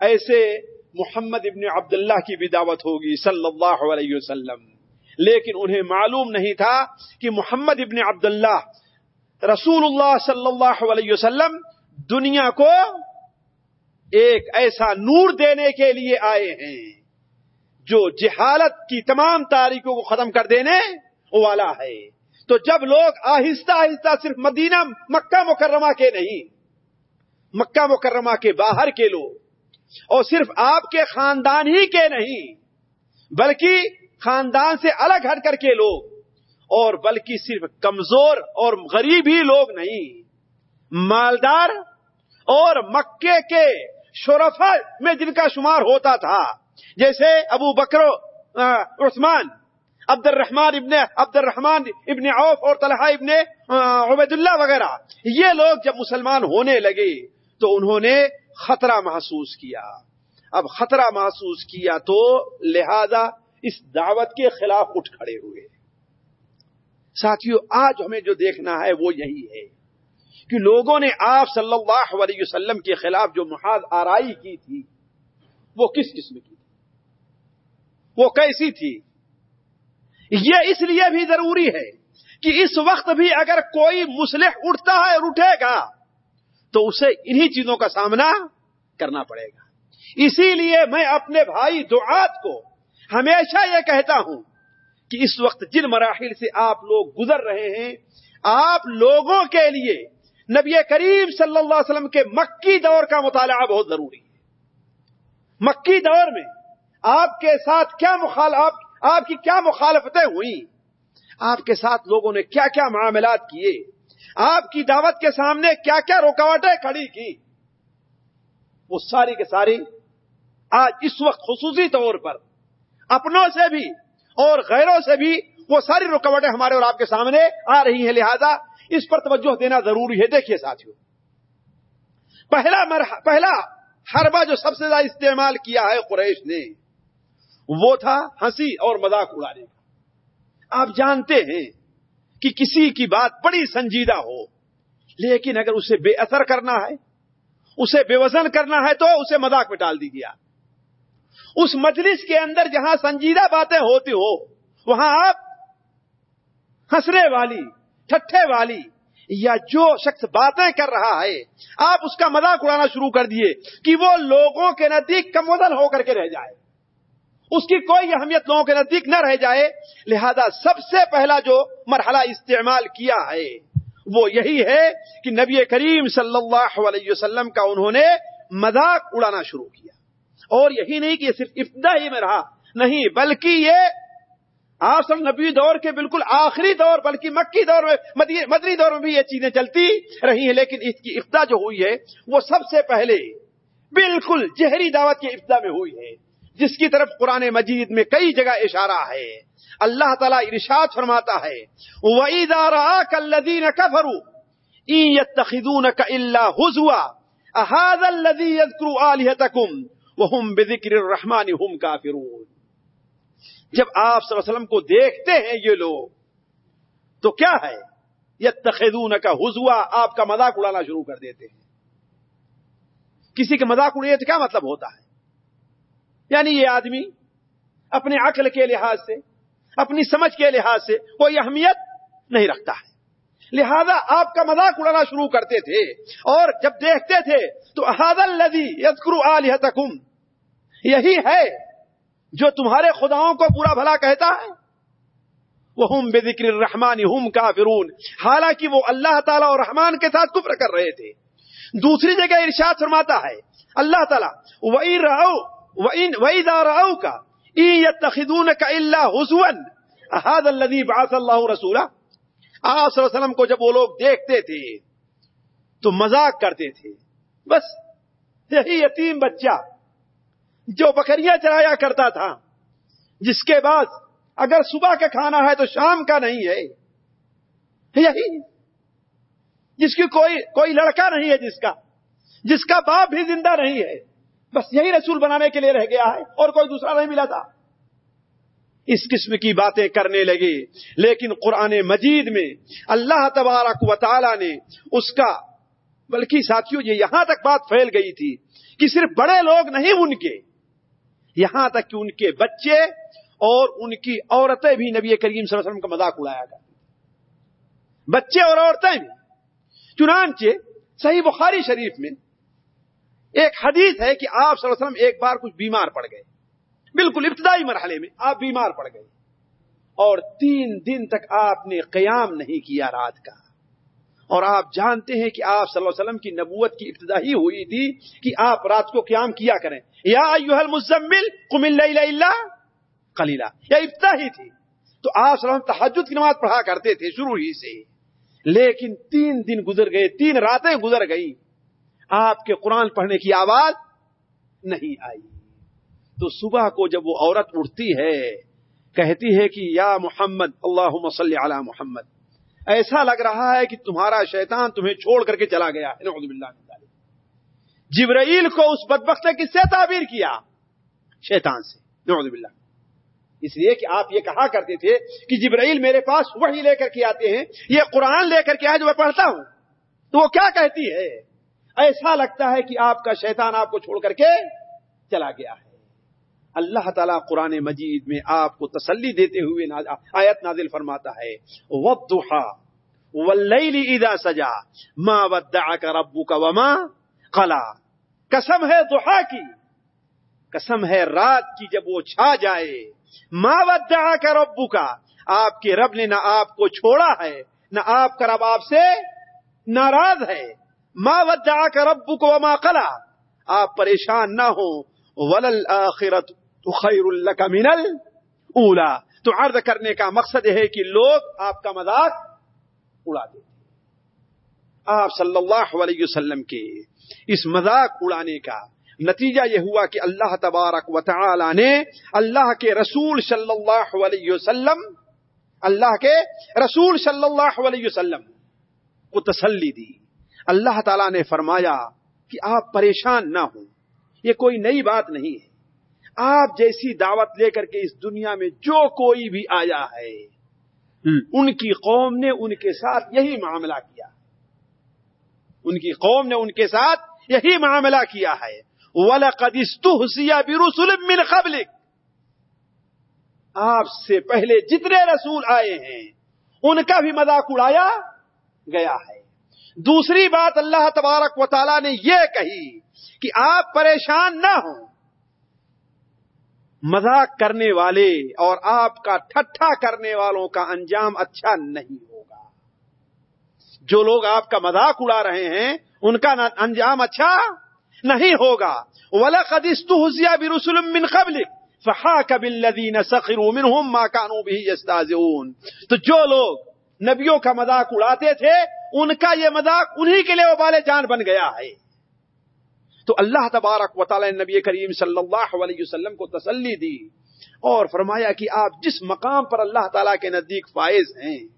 ایسے محمد ابن عبداللہ کی بھی دعوت ہوگی صلی اللہ علیہ وسلم۔ لیکن انہیں معلوم نہیں تھا کہ محمد ابن عبداللہ رسول اللہ صلی اللہ علیہ وسلم دنیا کو ایک ایسا نور دینے کے لیے آئے ہیں جو جہالت کی تمام تاریخوں کو ختم کر دینے والا ہے۔ تو جب لوگ آہستہ آہستہ صرف مدینہ، مکہ مکرمہ کے نہیں، مکہ مکرمہ کے باہر کے لوگ، اور صرف آپ کے خاندان ہی کے نہیں، بلکہ خاندان سے الگ ہٹ کر کے لوگ، اور بلکہ صرف کمزور اور غریب ہی لوگ نہیں، مالدار اور مکے کے شرفا میں جن کا شمار ہوتا تھا، جیسے ابو بکرو عثمان عبد الرحمان ابن عبد الرحمان ابن عوف اور طلحہ ابن عبید اللہ وغیرہ. یہ لوگ جب مسلمان ہونے لگے تو انہوں نے خطرہ محسوس کیا. اب خطرہ محسوس کیا تو لہذا اس دعوت کے خلاف اٹھ کھڑے ہوئے. ساتھیوں آج ہمیں جو دیکھنا ہے وہ یہی ہے کہ لوگوں نے آپ صلی اللہ علیہ وسلم کے خلاف جو محاذ آرائی کی تھی، وہ کس قسم کی تھی؟ وہ کیسی تھی؟ یہ اس لیے بھی ضروری ہے کہ اس وقت بھی اگر کوئی مسلح اٹھتا ہے اور اٹھے گا، تو اسے انہی چیزوں کا سامنا کرنا پڑے گا۔ اسی لیے میں اپنے بھائی دعات کو ہمیشہ یہ کہتا ہوں کہ اس وقت جن مراحل سے آپ لوگ گزر رہے ہیں، آپ لوگوں کے لیے نبی کریم صلی اللہ علیہ وسلم کے مکی دور کا مطالعہ بہت ضروری ہے۔ مکی دور میں آپ کے ساتھ کیا مخال آپ کی کیا مخالفتیں ہوئی آپ کے ساتھ لوگوں نے کیا کیا معاملات کیے؟ آپ کی دعوت کے سامنے کیا کیا رکاوٹیں کھڑی کی؟ وہ ساری کے ساری آج اس وقت خصوصی طور پر اپنوں سے بھی اور غیروں سے بھی وہ ساری رکاوٹیں ہمارے اور آپ کے سامنے آ رہی ہیں۔ لہذا اس پر توجہ دینا ضروری ہے۔ دیکھیے ساتھیوں پہلا مرح، پہلا حربہ جو سب سے زیادہ استعمال کیا ہے قریش نے وہ تھا ہنسی اور مذاق اڑانے کا۔ آپ جانتے ہیں کہ کسی کی بات بڑی سنجیدہ ہو، لیکن اگر اسے بے اثر کرنا ہے، اسے بے وزن کرنا ہے تو اسے مذاق میں ڈال دیجیے اس مجلس کے اندر جہاں سنجیدہ باتیں ہوتی ہو، وہاں آپ ہنسنے والی، ٹھٹھے والی یا جو شخص باتیں کر رہا ہے، آپ اس کا مذاق اڑانا شروع کر دیے کہ وہ لوگوں کے نزدیک کم وزن ہو کر کے رہ جائے۔ اس کی کوئی اہمیت لوگوں کے نزدیک نہ رہ جائے۔ لہذا سب سے پہلا جو مرحلہ استعمال کیا ہے، وہ یہی ہے کہ نبی کریم صلی اللہ علیہ وسلم کا انہوں نے مذاق اڑانا شروع کیا۔ اور یہی نہیں کہ یہ صرف ابتدا ہی میں رہا، نہیں، بلکہ یہ آپ سب نبی دور کے بالکل آخری دور، بلکہ مکی دور میں مدنی دور میں بھی یہ چیزیں چلتی رہی ہیں۔ لیکن اس کی ابتدا جو ہوئی ہے، وہ سب سے پہلے بالکل جہری دعوت کی ابتدا میں ہوئی ہے۔ جس کی طرف قرآن مجید میں کئی جگہ اشارہ ہے، اللہ تعالیٰ ارشاد فرماتا ہے، وَإِذَا الَّذِينَ كَفَرُوا، إِن يَتَّخِذُونَكَ إِلَّا هُزُوًا، أَهَذَا الَّذِي يَذْكُرُ جب آپ صلی اللہ علیہ وسلم کو دیکھتے ہیں یہ لوگ، تو کیا ہے؟ یتخذون کا حضوا آپ کا مذاق اڑانا شروع کر دیتے ہیں۔ کسی کا مذاق اڑے تو کیا مطلب ہوتا ہے؟ یعنی یہ آدمی اپنے عقل کے لحاظ سے، اپنی سمجھ کے لحاظ سے کوئی اہمیت نہیں رکھتا ہے۔ لہذا آپ کا مذاق اڑانا شروع کرتے تھے اور جب دیکھتے تھے تو احاد الدی یسکرو علیہ یہی ہے جو تمہارے خداؤں کو پورا بھلا کہتا ہے۔ وہ ہم بے ذکر رحمان ہم کافرون حالانکہ وہ اللہ تعالیٰ اور رحمان کے ساتھ کفر کر رہے تھے۔ دوسری جگہ ارشاد فرماتا ہے، اللہ تعالیٰ وہی رہو وہی دا رہو کا تخدون کا اللہ حسون احاد اللہ باس رسولہ آپ صلی اللہ علیہ وسلم کو جب وہ لوگ دیکھتے تھے، تو مذاق کرتے تھے۔ بس، یہی یتیم بچہ جو بکریاں چرایا کرتا تھا، جس کے بعد اگر صبح کا کھانا ہے تو شام کا نہیں ہے۔ یہی۔ جس کی کوئی کوئی لڑکا نہیں ہے جس کا جس کا باپ بھی زندہ نہیں ہے۔ بس یہی رسول بنانے کے لیے رہ گیا ہے اور کوئی دوسرا نہیں ملا تھا۔ اس قسم کی باتیں کرنے لگے لیکن قرآن مجید میں اللہ تبارک و تعالی نے اس کا بلکہ ساتھیوں یہ یہاں تک بات پھیل گئی تھی کہ صرف بڑے لوگ نہیں ان کے، یہاں تک کہ ان کے بچے اور ان کی عورتیں بھی نبی کریم صلی اللہ علیہ وسلم کا مذاق اڑایا گیا بچے اور عورتیں بھی۔ چنانچہ صحیح بخاری شریف میں ایک حدیث ہے کہ آپ صلی اللہ علیہ وسلم ایک بار کچھ بیمار پڑ گئے۔ بالکل ابتدائی مرحلے میں آپ بیمار پڑ گئے۔ اور تین دن تک آپ نے قیام نہیں کیا رات کا۔ اور آپ جانتے ہیں کہ آپ صلی اللہ علیہ وسلم کی نبوت کی ابتدا ہی ہوئی تھی کہ آپ رات کو قیام کیا کریں۔ یا المزمل قم اللہ کلیلہ یا ابتدا ہی تھی۔ تو آپ صلی اللہ علیہ وسلم تحجد کی نماز پڑھا کرتے تھے شروع ہی سے۔ لیکن تین دن گزر گئے، تین راتیں گزر گئی آپ کے قرآن پڑھنے کی آواز نہیں آئی۔ تو صبح کو جب وہ عورت اٹھتی ہے، کہتی ہے کہ یا محمد اللہ صلی علی محمد، ایسا لگ رہا ہے کہ تمہارا شیطان تمہیں چھوڑ کر کے چلا گیا۔ ہے جبرائیل کو اس بدبخت نے کس سے تعبیر کیا؟ شیطان سے۔ نعوذ باللہ۔ اس لیے کہ آپ یہ کہا کرتے تھے کہ جبرائیل میرے پاس وہی لے کر کے آتے ہیں، یہ قرآن لے کر کے آئے جو میں پڑھتا ہوں۔ تو وہ کیا کہتی ہے؟ ایسا لگتا ہے کہ آپ کا شیطان آپ کو چھوڑ کر کے چلا گیا ہے۔ اللہ تعالیٰ قرآن مجید میں آپ کو تسلی دیتے ہوئے آیت نازل فرماتا ہے۔ وضحا واللیل اذا سجا ما ودعك ربك وما قلا قسم ہے دحا کی۔ قسم ہے رات کی جب وہ چھا جائے۔ ما ودعك ربك۔ آپ کے رب نے نہ آپ کو چھوڑا ہے، نہ آپ کا رب آپ سے ناراض ہے۔ ما ودعك ربك وما قلا آپ پریشان نہ ہوں. ولل آخرت تو خیر اللہ من اولا تو عرض کرنے کا مقصد ہے کہ لوگ آپ کا مذاق اڑا دیں آپ صلی اللہ علیہ وسلم کے اس مذاق اڑانے کا نتیجہ یہ ہوا کہ اللہ تبارک و تعالی نے اللہ کے رسول صلی اللہ علیہ وسلم، اللہ کے رسول صلی اللہ علیہ وسلم کو تسلی دی۔ اللہ تعالی نے فرمایا کہ آپ پریشان نہ ہوں۔ یہ کوئی نئی بات نہیں ہے۔ آپ جیسی دعوت لے کر کے اس دنیا میں جو کوئی بھی آیا ہے ان کی قوم نے ان کے ساتھ یہی معاملہ کیا۔ ان کی قوم نے ان کے ساتھ یہی معاملہ کیا ہے۔ من قبلک آپ سے پہلے جتنے رسول آئے ہیں ان کا بھی مذاق اڑایا گیا ہے۔ دوسری بات اللہ تبارک و تعالی نے یہ کہی کہ آپ پریشان نہ ہوں۔ مذاق کرنے والے اور آپ کا ٹھٹھا کرنے والوں کا انجام اچھا نہیں ہوگا۔ جو لوگ آپ کا مذاق اڑا رہے ہیں، ان کا انجام اچھا نہیں ہوگا۔ ولا قدست حسیا بھی رسول قبل فہا قبل لدین سخر ماں کانو بھی تو جو لوگ نبیوں کا مذاق اڑاتے تھے، ان کا یہ مذاق انہی کے لیے وہ جان بن گیا ہے۔ تو اللہ تبارک و تعالی نبی کریم صلی اللہ علیہ وسلم کو تسلی دی اور فرمایا کہ آپ جس مقام پر اللہ تعالیٰ کے نزدیک فائز ہیں،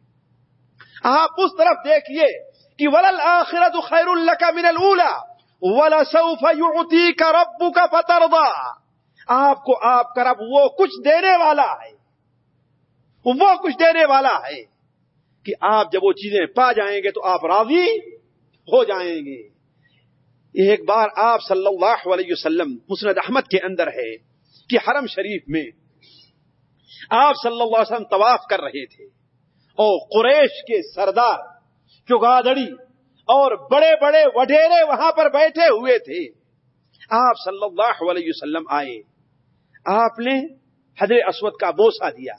آپ اس طرف دیکھیے کہ ولل آخرت خیر اللہ کا من اللہ ولا سوف یوتی کا ربو کا فتردا آپ کو آپ کا رب وہ کچھ دینے والا ہے۔ وہ کچھ دینے والا ہے۔ کہ آپ جب وہ چیزیں پا جائیں گے تو آپ راضی ہو جائیں گے۔ ایک بار آپ صلی اللہ علیہ وسلم مسند احمد کے اندر ہے کہ حرم شریف میں آپ صلی اللہ علیہ وسلم طواف کر رہے تھے اور قریش کے سردار چگادڑی اور بڑے بڑے وڈیرے وہاں پر بیٹھے ہوئے تھے۔ آپ صلی اللہ علیہ وسلم آئے۔ آپ نے حضر اسود کا بوسا دیا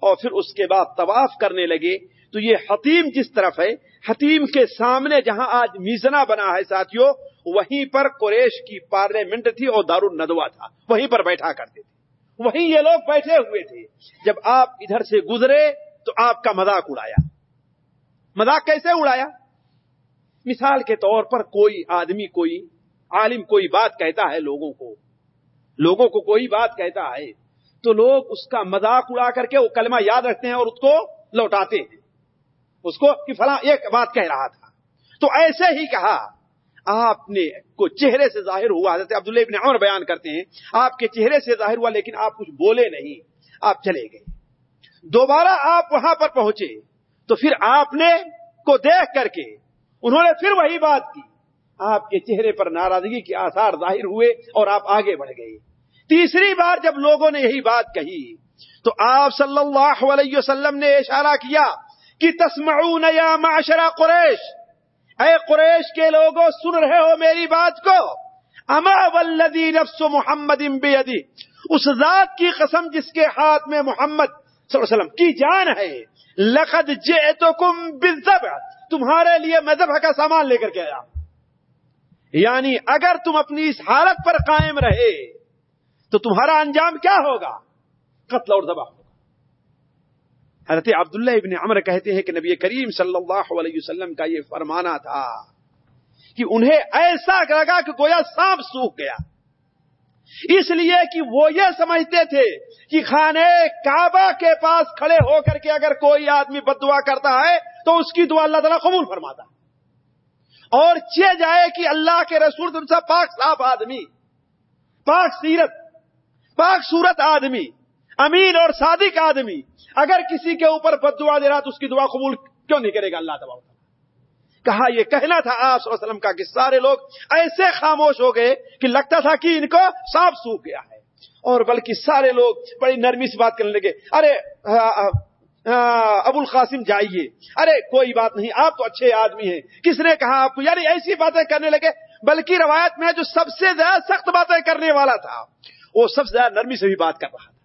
اور پھر اس کے بعد طواف کرنے لگے۔ تو یہ حتیم جس طرف ہے، حتیم کے سامنے جہاں آج میزنا بنا ہے ساتھیوں وہیں پر قریش کی پارلیمنٹ تھی اور دار الدوا تھا، وہیں پر بیٹھا کرتے تھے۔ وہیں یہ لوگ بیٹھے ہوئے تھے۔ جب آپ ادھر سے گزرے تو آپ کا مذاق اڑایا۔ مذاق کیسے اڑایا؟ مثال کے طور پر کوئی آدمی، کوئی عالم، کوئی بات کہتا ہے لوگوں کو۔ لوگوں کو کوئی بات کہتا ہے تو لوگ اس کا مذاق اڑا کر کے وہ کلمہ یاد رکھتے ہیں اور اس کو لوٹاتے ہیں۔ اس کو کہ فلاں ایک بات کہہ رہا تھا۔ تو ایسے ہی کہا، آپ نے کو چہرے سے ظاہر ہوا، حضرت عبداللہ ابن عمر بیان کرتے ہیں، آپ کے چہرے سے ظاہر ہوا لیکن آپ کچھ بولے نہیں، آپ چلے گئے۔ دوبارہ آپ وہاں پر پہنچے، تو پھر آپ نے کو دیکھ کر کے انہوں نے پھر وہی بات کی۔ آپ کے چہرے پر ناراضگی کے آثار ظاہر ہوئے اور آپ آگے بڑھ گئے۔ تیسری بار جب لوگوں نے یہی بات کہی، تو آپ صلی اللہ علیہ وسلم نے اشارہ کیا کہ تسمعون یا معاشرہ قریش، اے قریش کے لوگوں، سن رہے ہو میری بات کو؟ اما والذی نفس محمد بیدی، اس ذات کی قسم جس کے ہاتھ میں محمد صلی اللہ علیہ وسلم کی جان ہے، لقد جئتکم بالذبح، تمہارے لیے میں ذبح کا سامان لے کر کے آیا۔ یعنی اگر تم اپنی اس حالت پر قائم رہے، تو تمہارا انجام کیا ہوگا؟ قتل اور ذبح۔ حضرت عبداللہ ابن عمر کہتے ہیں کہ نبی کریم صلی اللہ علیہ وسلم کا یہ فرمانا تھا کہ انہیں ایسا لگا کہ گویا سانپ سوکھ گیا۔ اس لیے کہ وہ یہ سمجھتے تھے کہ خانے کعبہ کے پاس کھڑے ہو کر کے اگر کوئی آدمی بد دعا کرتا ہے تو اس کی دعا اللہ تعالیٰ قبول فرماتا۔ اور چے جائے کہ اللہ کے رسول تم سے پاک صاف آدمی، پاک سیرت، پاک صورت آدمی۔ امین اور صادق آدمی، اگر کسی کے اوپر بد دعا دے رہا تو اس کی دعا قبول کیوں نہیں کرے گا اللہ تبارک کہا یہ کہنا تھا آپ وسلم کا کہ سارے لوگ ایسے خاموش ہو گئے کہ لگتا تھا کہ ان کو صاف سوکھ گیا ہے۔ اور بلکہ سارے لوگ بڑی نرمی سے بات کرنے لگے، ارے ابو القاسم جائیے۔ ارے، کوئی بات نہیں، آپ تو اچھے آدمی ہیں۔ کس نے کہا آپ کو؟ یعنی ایسی باتیں کرنے لگے، بلکہ روایت میں جو سب سے زیادہ سخت باتیں کرنے والا تھا۔ وہ سب سے زیادہ نرمی سے بھی بات کر رہا تھا۔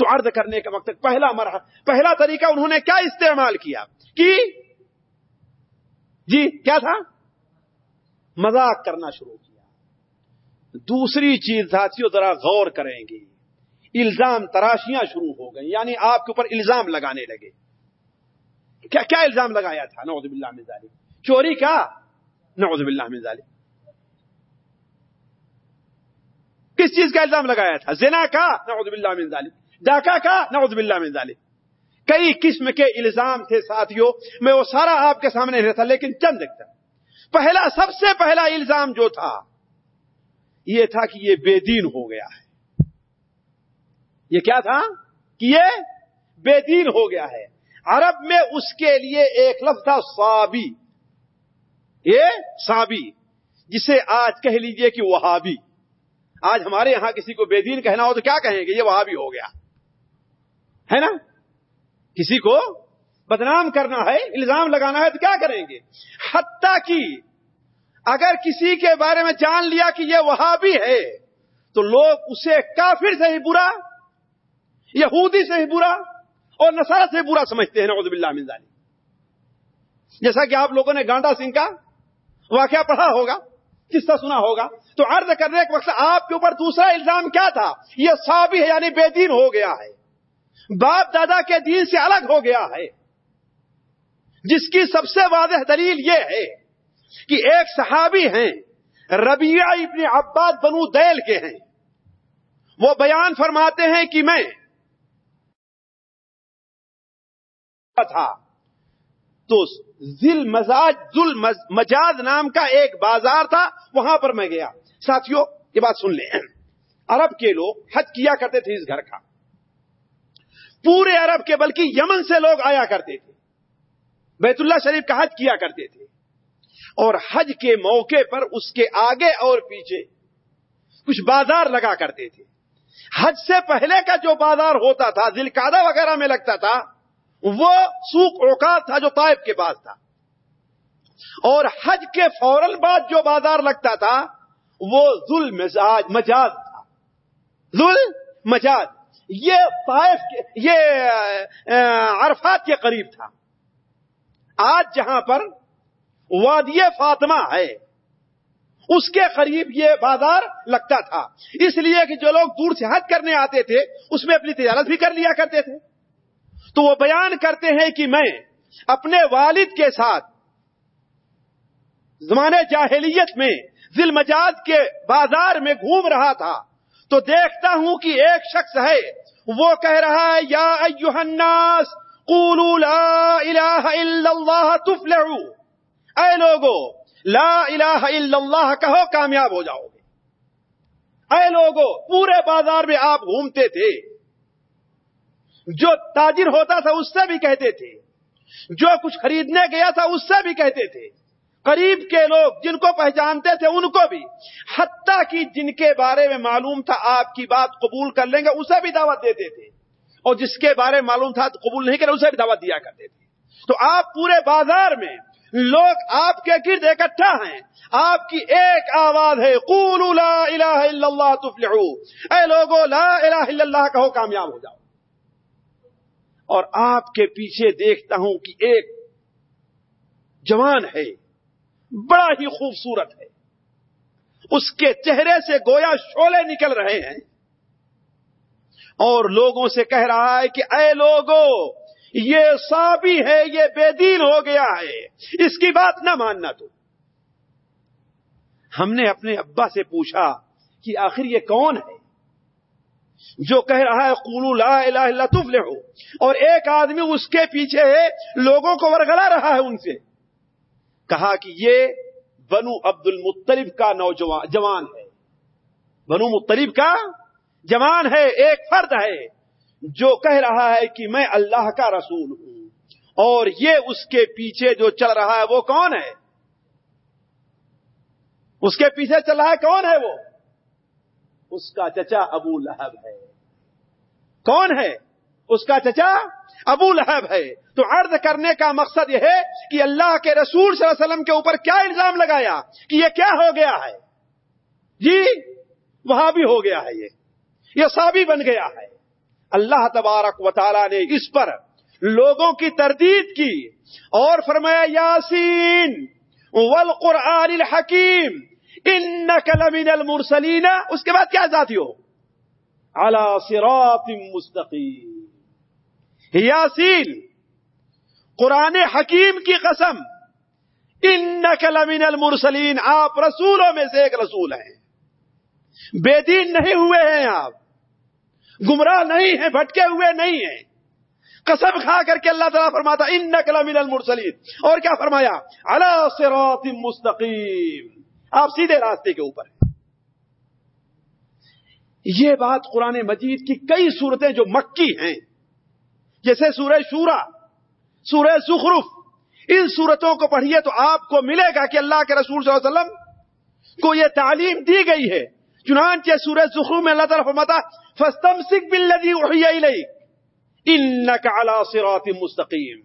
تو عرض کرنے کا مقصد پہلا مرحلہ، پہلا طریقہ انہوں نے کیا استعمال کیا؟ کہ جی کیا تھا؟ مذاق کرنا شروع کیا۔ دوسری چیز ساتھیوں ذرا غور کریں گے۔ الزام تراشیاں شروع ہو گئی یعنی آپ کے اوپر الزام لگانے لگے۔ کیا کیا الزام لگایا تھا؟ نعوذ باللہ من ذالک چوری کا؟ نعوذ باللہ من ذالک کس چیز کا الزام لگایا تھا؟ زنا کا؟ نعوذ باللہ من ذالک ڈاکہ کا نعوذ باللہ من ذالک. کئی قسم کے الزام تھے ساتھیوں میں وہ سارا آپ کے سامنے رہتا لیکن چند دیکھتا پہلا، سب سے پہلا الزام جو تھا، یہ تھا کہ یہ بے دین ہو گیا ہے۔ یہ کیا تھا؟ کہ یہ بے دین ہو گیا ہے۔ عرب میں اس کے لیے ایک لفظ تھا صابی یہ صابی جسے آج کہہ لیجیے کہ وہابی۔ آج ہمارے یہاں کسی کو بے دین کہنا ہو تو کیا کہیں گے؟ یہ وہابی ہو گیا۔ ہے نا؟ کسی کو بدنام کرنا ہے، الزام لگانا ہے تو کیا کریں گے؟ حتیٰ کہ اگر کسی کے بارے میں جان لیا کہ یہ وہاں بھی ہے، تو لوگ اسے کافر سے ہی برا، یہودی سے ہی برا اور نصارہ سے برا سمجھتے ہیں، نعوذ باللہ من ذالک جیسا کہ آپ لوگوں نے گانڈا سنگھ کا واقعہ پڑھا ہوگا، قصہ سنا ہوگا، تو عرض کرنے کے وقت آپ کے اوپر دوسرا الزام کیا تھا؟ یہ صابی ہے یعنی بے دین ہو گیا ہے۔ باپ دادا کے دین سے الگ ہو گیا ہے۔ جس کی سب سے واضح دلیل یہ ہے کہ ایک صحابی ہیں ربیع ابن عباد بنو دیل کے ہیں۔ وہ بیان فرماتے ہیں کہ میں تھا۔ تو ذل مزاج، ذل مجاز نام کا ایک بازار تھا، وہاں پر میں گیا۔ ساتھیوں یہ بات سن لیں۔ عرب کے لوگ حج کیا کرتے تھے اس گھر کا۔ پورے عرب کے، بلکہ یمن سے لوگ آیا کرتے تھے۔ بیت اللہ شریف کا حج کیا کرتے تھے۔ اور حج کے موقع پر اس کے آگے اور پیچھے کچھ بازار لگا کرتے تھے۔ حج سے پہلے کا جو بازار ہوتا تھا دل وغیرہ میں لگتا تھا، وہ سوق اوقات تھا جو طائف کے پاس تھا۔ اور حج کے فوراً بعد جو بازار لگتا تھا، وہ ظلم مجاز تھا۔ ظلم مجاز یہ طائف یہ عرفات کے قریب تھا۔ آج جہاں پر وادی فاطمہ ہے، اس کے قریب یہ بازار لگتا تھا۔ اس لیے کہ جو لوگ دور سے حج کرنے آتے تھے، اس میں اپنی تجارت بھی کر لیا کرتے تھے۔ تو وہ بیان کرتے ہیں کہ میں اپنے والد کے ساتھ زمانے جاہلیت میں ذل مجاز کے بازار میں گھوم رہا تھا۔ تو دیکھتا ہوں کہ ایک شخص ہے، وہ کہہ رہا ہے، یا ایوہ الناس، قولوا لا الہ الا اللہ تفلحوا اے لوگو، لا الہ الا اللہ کہو، کامیاب ہو جاؤ گے۔ اے لوگو، پورے بازار میں آپ گھومتے تھے۔ جو تاجر ہوتا تھا، اس سے بھی کہتے تھے۔ جو کچھ خریدنے گیا تھا، اس سے بھی کہتے تھے۔ قریب کے لوگ جن کو پہچانتے تھے ان کو بھی، حتیٰ کی جن کے بارے میں معلوم تھا آپ کی بات قبول کر لیں گے، اسے بھی دعوت دیتے۔ تھے اور جس کے بارے میں معلوم تھا قبول نہیں کرے، اسے بھی دعوت دیا کرتے تھے۔ تو آپ پورے بازار میں لوگ آپ کے گرد اکٹھا ہیں۔ آپ کی ایک آواز ہے، قولوا لا الہ الا اللہ تفلحو۔ اے لوگو، لا الہ الا اللہ کہو، کامیاب ہو جاؤ۔ اور آپ کے پیچھے دیکھتا ہوں کہ ایک جوان ہے۔ بڑا ہی خوبصورت ہے۔ اس کے چہرے سے گویا شولے نکل رہے ہیں۔ اور لوگوں سے کہہ رہا ہے کہ اے لوگوں یہ صابی ہے، یہ بے دین ہو گیا ہے۔ اس کی بات نہ ماننا تو ہم نے اپنے ابا سے پوچھا کہ آخر یہ کون ہے؟ جو کہہ رہا ہے قولو لا الہ الا تفلحو۔ اور ایک آدمی اس کے پیچھے ہے لوگوں کو ورگلا رہا ہے ان سے۔ کہا کہ یہ بنو عبد المطلب کا نوجوان جوان ہے۔ بنو مطلب کا جوان ہے، ایک فرد ہے جو کہہ رہا ہے کہ میں اللہ کا رسول ہوں۔ اور یہ اس کے پیچھے جو چل رہا ہے وہ کون ہے؟ اس کے پیچھے چل رہا ہے کون ہے وہ؟ اس کا چچا ابو لہب ہے۔ کون ہے؟ اس کا چچا ابو لہب ہے۔ تو عرض کرنے کا مقصد یہ ہے کہ اللہ کے رسول صلی اللہ علیہ وسلم کے اوپر کیا الزام لگایا کہ یہ کیا ہو گیا ہے؟ جی وہاں بھی ہو گیا ہے یہ۔ یہ سابی بن گیا ہے۔ اللہ تبارک و تعالی نے اس پر لوگوں کی تردید کی اور فرمایا، یاسین، والقرآن الحکیم، انک لمن المرسلین۔ اس کے بعد کیا ذاتی ہو؟ علی صراط مستقیم۔ یاسین، قرآن حکیم کی قسم انک لمن المرسلین، آپ رسولوں میں سے ایک رسول ہیں۔ بے دین نہیں ہوئے ہیں آپ، گمراہ نہیں ہیں، بھٹکے ہوئے نہیں ہیں۔ قسم کھا کر کے اللہ تعالیٰ فرماتا ان نقل من المرسلین۔ اور کیا فرمایا؟ اللہ صراط مستقیم۔ آپ سیدھے راستے کے اوپر ہیں۔ یہ بات قرآن مجید کی کئی صورتیں جو مکی ہیں جیسے سورہ شورا، سورہ زخرف، ان صورتوں کو پڑھیے تو آپ کو ملے گا کہ اللہ کے رسول صلی اللہ علیہ وسلم کو یہ تعلیم دی گئی ہے۔ چنانچہ سورہ زخرف میں اللہ تعالیٰ فرماتا فستمسک بالذی احیی الیک، انک علی صراط مستقیم۔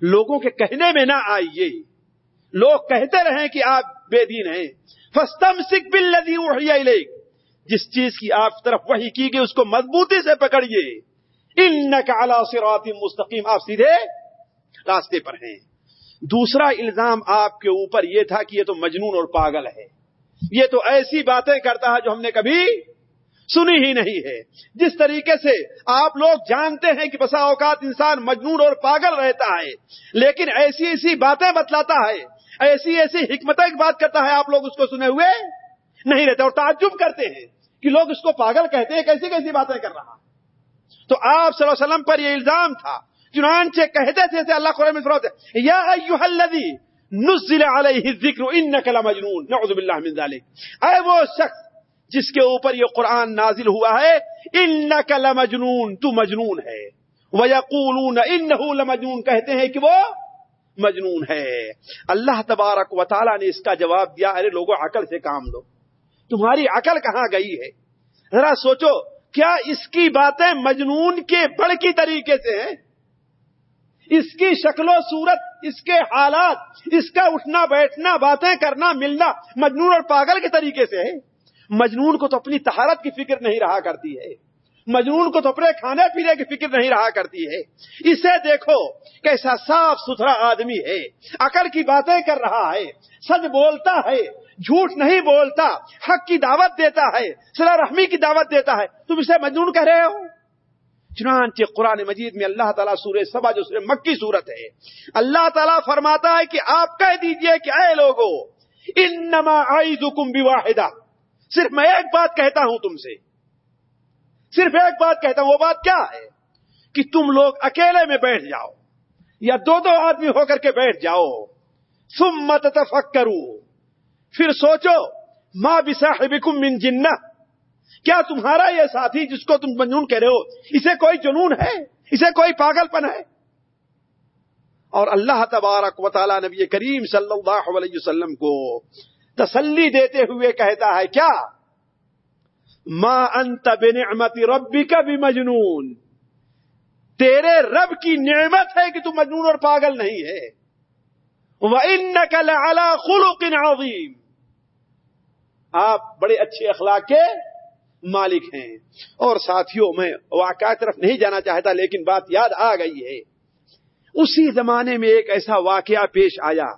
لوگوں کے کہنے میں نہ آئیے۔ لوگ کہتے رہیں کہ آپ بے دین ہیں۔ فستمسک بالذی احیی الیک، جس چیز کی آپ طرف وحی کی گئی، اس کو مضبوطی سے پکڑیے۔ علی صراط مستقیم، آپ سیدھے راستے پر ہیں۔ دوسرا الزام آپ کے اوپر یہ تھا کہ یہ تو مجنون اور پاگل ہے۔ یہ تو ایسی باتیں کرتا ہے جو ہم نے کبھی سنی ہی نہیں ہے۔ جس طریقے سے آپ لوگ جانتے ہیں کہ بسا اوقات انسان مجنون اور پاگل رہتا ہے، لیکن ایسی ایسی باتیں بتلاتا ہے، ایسی ایسی حکمتیں بات کرتا ہے، آپ لوگ اس کو سنے ہوئے نہیں رہتے اور تعجب کرتے ہیں کہ لوگ اس کو پاگل کہتے ہیں، کیسی کیسی باتیں کر رہا تو آپ صلی اللہ علیہ وسلم پر یہ الزام تھا۔ چنانچہ کہتے تھے اللہ قرآن میں فرماتے یا ایوہ الذی نزل علیہ الذکر انک لمجنون، نعوذ باللہ من ذالک۔ اے وہ شخص جس کے اوپر یہ قرآن نازل ہوا ہے انک لمجنون، تو مجنون ہے۔ وَيَقُولُونَ إِنَّهُ لَمَجْنُونَ، کہتے ہیں کہ وہ مجنون ہے۔ اللہ تبارک و تعالی نے اس کا جواب دیا، ارے لوگوں عقل سے کام لو۔ تمہاری عقل کہاں گئی ہے؟ ذرا سوچو کیا اس کی باتیں مجنون کے بڑھ کی طریقے سے ہیں؟ اس کی شکل و صورت، اس کے حالات، اس کا اٹھنا بیٹھنا، باتیں کرنا، ملنا مجنون اور پاگل کے طریقے سے ہے مجنون کو تو اپنی تہارت کی فکر نہیں رہا کرتی ہے۔ مجنون کو تو اپنے کھانے پینے کی فکر نہیں رہا کرتی ہے۔ اسے دیکھو کیسا صاف ستھرا آدمی ہے۔ عقل کی باتیں کر رہا ہے۔ سچ بولتا ہے۔ جھوٹ نہیں بولتا، حق کی دعوت دیتا ہے سلا رحمی کی دعوت دیتا ہے۔ تم اسے مجنون کہہ رہے ہو؟ چنانچہ قرآن مجید میں اللہ تعالیٰ سورہ سبا جو سورہ مکی صورت ہے، اللہ تعالیٰ فرماتا ہے کہ آپ کہہ دیجیے کہ اے لوگو، انما اعیدکم بواحدہ۔ صرف میں ایک بات کہتا ہوں تم سے۔ صرف ایک بات کہتا ہوں، وہ بات کیا ہے؟ کہ تم لوگ اکیلے میں بیٹھ جاؤ یا دو دو آدمی ہو کر کے بیٹھ جاؤ۔ ثم مت پھر سوچو ماں بصاحبکم من جنہ، کیا تمہارا یہ ساتھی جس کو تم مجنون کہہ رہے ہو، اسے کوئی جنون ہے؟ اسے کوئی پاگل پن ہے؟ اور اللہ تبارک و تعالی نبی کریم صلی اللہ علیہ وسلم کو تسلی دیتے ہوئے کہتا ہے، کیا؟ ما انت بنعمت ربی کا بھی مجنون تیرے رب کی نعمت ہے کہ تو مجنون اور پاگل نہیں ہے۔ وَإِنَّكَ لَعَلَى خُلُقٍ عَظِيمٍ۔ آپ بڑے اچھے اخلاق کے مالک ہیں۔ اور ساتھیوں، میں واقعہ طرف نہیں جانا چاہتا، لیکن بات یاد آ گئی ہے۔ اسی زمانے میں ایک ایسا واقعہ پیش آیا،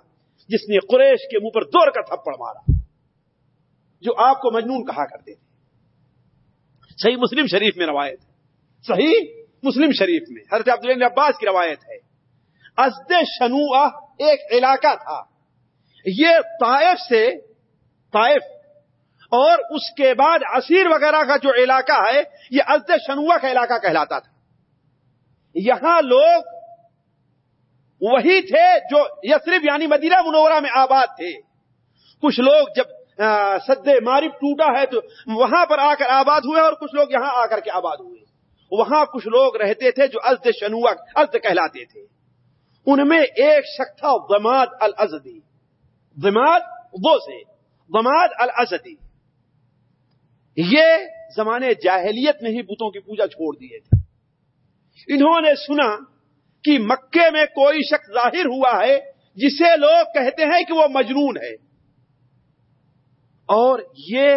جس نے قریش کے منہ پر دور کا تھپڑ مارا، جو آپ کو مجنون کہا کرتے تھے۔ صحیح مسلم شریف میں روایت ہے۔ صحیح مسلم شریف میں، حضرت عبداللہ عباس کی روایت ہے۔ ازد شنوع ایک علاقہ تھا۔ یہ طائف سے، طائف اور اس کے بعد اسیر وغیرہ کا جو علاقہ ہے، یہ ازد شنوا کا علاقہ کہلاتا تھا۔ یہاں لوگ وہی تھے جو یسرف یعنی مدینہ منورہ میں آباد تھے۔ کچھ لوگ جب سد مارب ٹوٹا ہے تو وہاں پر آ کر آباد ہوئے اور کچھ لوگ یہاں آ کر کے آباد ہوئے۔ وہاں کچھ لوگ رہتے تھے جو ازد شنوا ازد کہلاتے تھے۔ ان میں ایک شخص تھا دماد الازدی دماد دو سے دماد الازدی یہ زمانے جاہلیت میں ہی بتوں کی پوجا چھوڑ دیے تھے۔ انہوں نے سنا کہ مکے میں کوئی شخص ظاہر ہوا ہے جسے لوگ کہتے ہیں کہ وہ مجنون ہے۔ اور یہ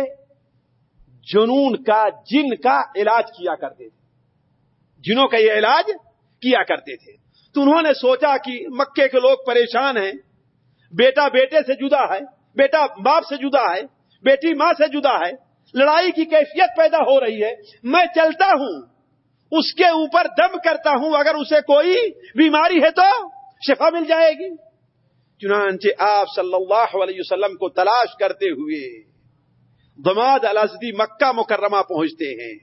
جنون کا جن کا علاج کیا کرتے تھے۔ جنوں کا یہ علاج کیا کرتے تھے۔ تو انہوں نے سوچا کہ مکے کے لوگ پریشان ہیں۔ بیٹا بیٹے سے جدا ہے، بیٹا باپ سے جدا ہے، بیٹی ماں سے جدا ہے۔ لڑائی کی کیفیت پیدا ہو رہی ہے، میں چلتا ہوں، اس کے اوپر دم کرتا ہوں، اگر اسے کوئی بیماری ہے تو شفا مل جائے گی۔ چنانچہ آپ صلی اللہ علیہ وسلم کو تلاش کرتے ہوئے دماد الازدی مکہ مکرمہ پہنچتے ہیں۔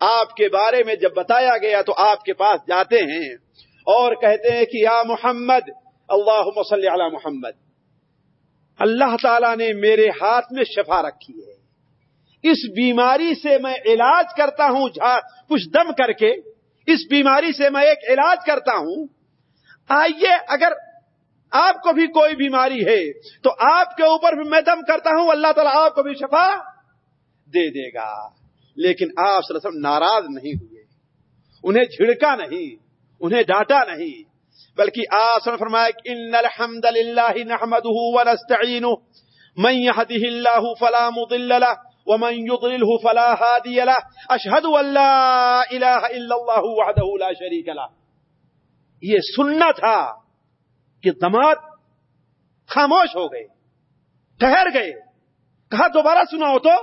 آپ کے بارے میں جب بتایا گیا تو آپ کے پاس جاتے ہیں اور کہتے ہیں کہ یا محمد اللہ صلی علی محمد، اللہ تعالی نے میرے ہاتھ میں شفا رکھی ہے۔ اس بیماری سے میں علاج کرتا ہوں کچھ دم کر کے، اس بیماری سے میں ایک علاج کرتا ہوں۔ آئیے، اگر آپ کو بھی کوئی بیماری ہے، تو آپ کے اوپر بھی میں دم کرتا ہوں، اللہ تعالیٰ آپ کو بھی شفا دے دے گا۔ لیکن آپ وسلم ناراض نہیں ہوئے، انہیں جھڑکا نہیں، انہیں ڈانٹا نہیں۔ بلکہ آپ فرمایا ان الحمد للہ نحمده ونستعینه من يهده الله فلا مضل له ومن يضلله فلا هادي له. اشهد ان لا اله الا الله وحده لا شريك له. یہ سننا تھا کہ دماد خاموش ہو گئے ٹھہر گئے کہا دوبارہ سناؤ تو،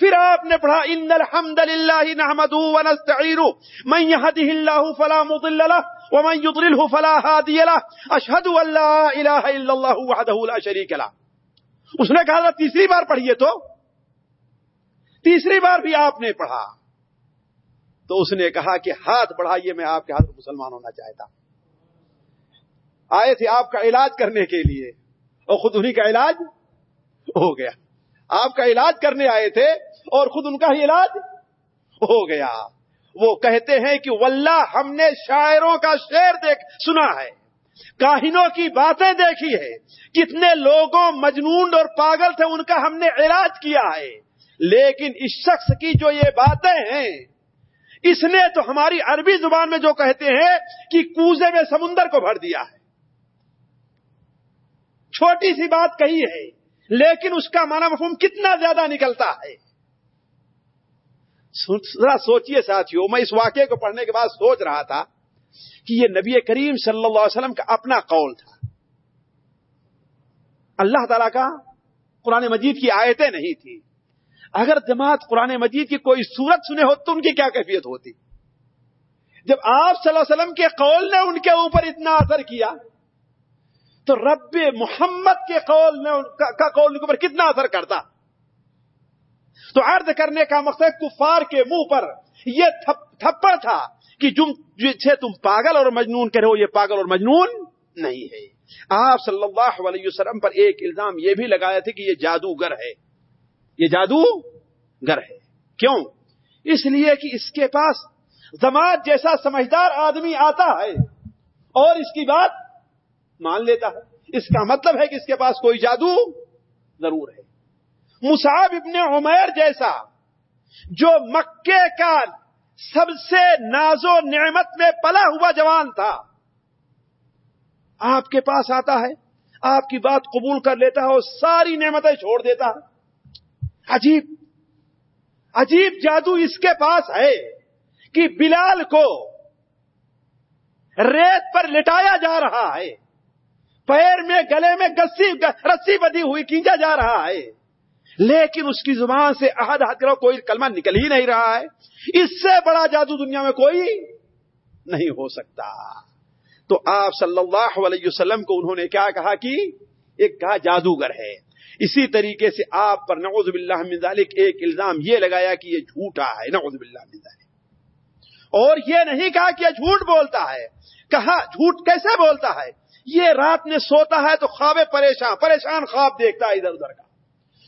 پھر آپ نے پڑھا ان الحمد للہ نحمده ونستعینه من يهده الله فلا مضل له، ومن يضلله فلا هادي له اشهد ان لا اله الا الله وحده لا شريك له۔ اس نے کہا تیسری بار پڑھیے تو تیسری بار بھی آپ نے پڑھا۔ تو اس نے کہا کہ ہاتھ بڑھائیے، میں آپ کے ہاتھ مسلمان ہونا چاہتا۔ آئے تھے آپ کا علاج کرنے کے لیے۔ اور خود انہیں کا علاج ہو گیا۔ آپ کا علاج کرنے آئے تھے اور خود ان کا ہی علاج ہو گیا۔ وہ کہتے ہیں کہ واللہ، ہم نے شاعروں کا شعر دیکھ، سنا ہے۔ کاہنوں کی باتیں دیکھی ہے کتنے لوگوں مجنون اور پاگل تھے، ان کا ہم نے علاج کیا ہے۔ لیکن اس شخص کی جو یہ باتیں ہیں، اس نے تو ہماری عربی زبان میں جو کہتے ہیں کہ کوزے میں سمندر کو بھر دیا ہے۔ چھوٹی سی بات کہی ہے، لیکن اس کا مانا مفہوم کتنا زیادہ نکلتا ہے۔ ذرا سوچئے ساتھیوں میں اس واقعے کو پڑھنے کے بعد سوچ رہا تھا کہ یہ نبی کریم صلی اللہ علیہ وسلم کا اپنا قول تھا۔ اللہ تعالی کا قرآن مجید کی آیتیں نہیں تھی اگر جماعت قرآن مجید کی کوئی صورت سنے ہو تو ان کی کیا کیفیت ہوتی؟ جب آپ صلی اللہ علیہ وسلم کے قول نے ان کے اوپر اتنا اثر کیا، تو رب محمد کے قول نے کا قول ان کے اوپر کتنا اثر کرتا؟ تو عرض کرنے کا مقصد کفار کے منہ پر یہ تھپڑ تھا کہ جم تم پاگل اور مجنون کہہ رہے ہو، یہ پاگل اور مجنون نہیں ہے۔ آپ صلی اللہ علیہ وسلم پر ایک الزام یہ بھی لگایا تھا کہ یہ جادوگر ہے۔ یہ جادو گر ہے۔ کیوں؟ اس لیے کہ اس کے پاس زماعت جیسا سمجھدار آدمی آتا ہے اور اس کی بات مان لیتا ہے۔ اس کا مطلب ہے کہ اس کے پاس کوئی جادو ضرور ہے۔ مصعب ابن عمیر جیسا جو مکے کا سب سے ناز و نعمت میں پلا ہوا جوان تھا، آپ کے پاس آتا ہے، آپ کی بات قبول کر لیتا ہے اور ساری نعمتیں چھوڑ دیتا ہے۔ عجیب عجیب جادو اس کے پاس ہے کہ بلال کو ریت پر لٹایا جا رہا ہے۔ پیر میں گلے میں گسی، رسی بدی ہوئی کھینچا جا رہا ہے۔ لیکن اس کی زبان سے احد حد کرو کوئی کلمہ نکل ہی نہیں رہا ہے۔ اس سے بڑا جادو دنیا میں کوئی نہیں ہو سکتا۔ تو آپ صلی اللہ علیہ وسلم کو انہوں نے کیا کہا کہ ایک کہا جادوگر ہے۔ اسی طریقے سے آپ پر نعوذ باللہ من ذالک ایک الزام یہ لگایا کہ یہ جھوٹا ہے، نعوذ باللہ من ذالک۔ اور یہ نہیں کہا کہ یہ جھوٹ بولتا ہے، کہا جھوٹ کیسے بولتا ہے؟ یہ رات میں سوتا ہے تو خواب پریشان پریشان خواب دیکھتا ہے ادھر ادھر کا۔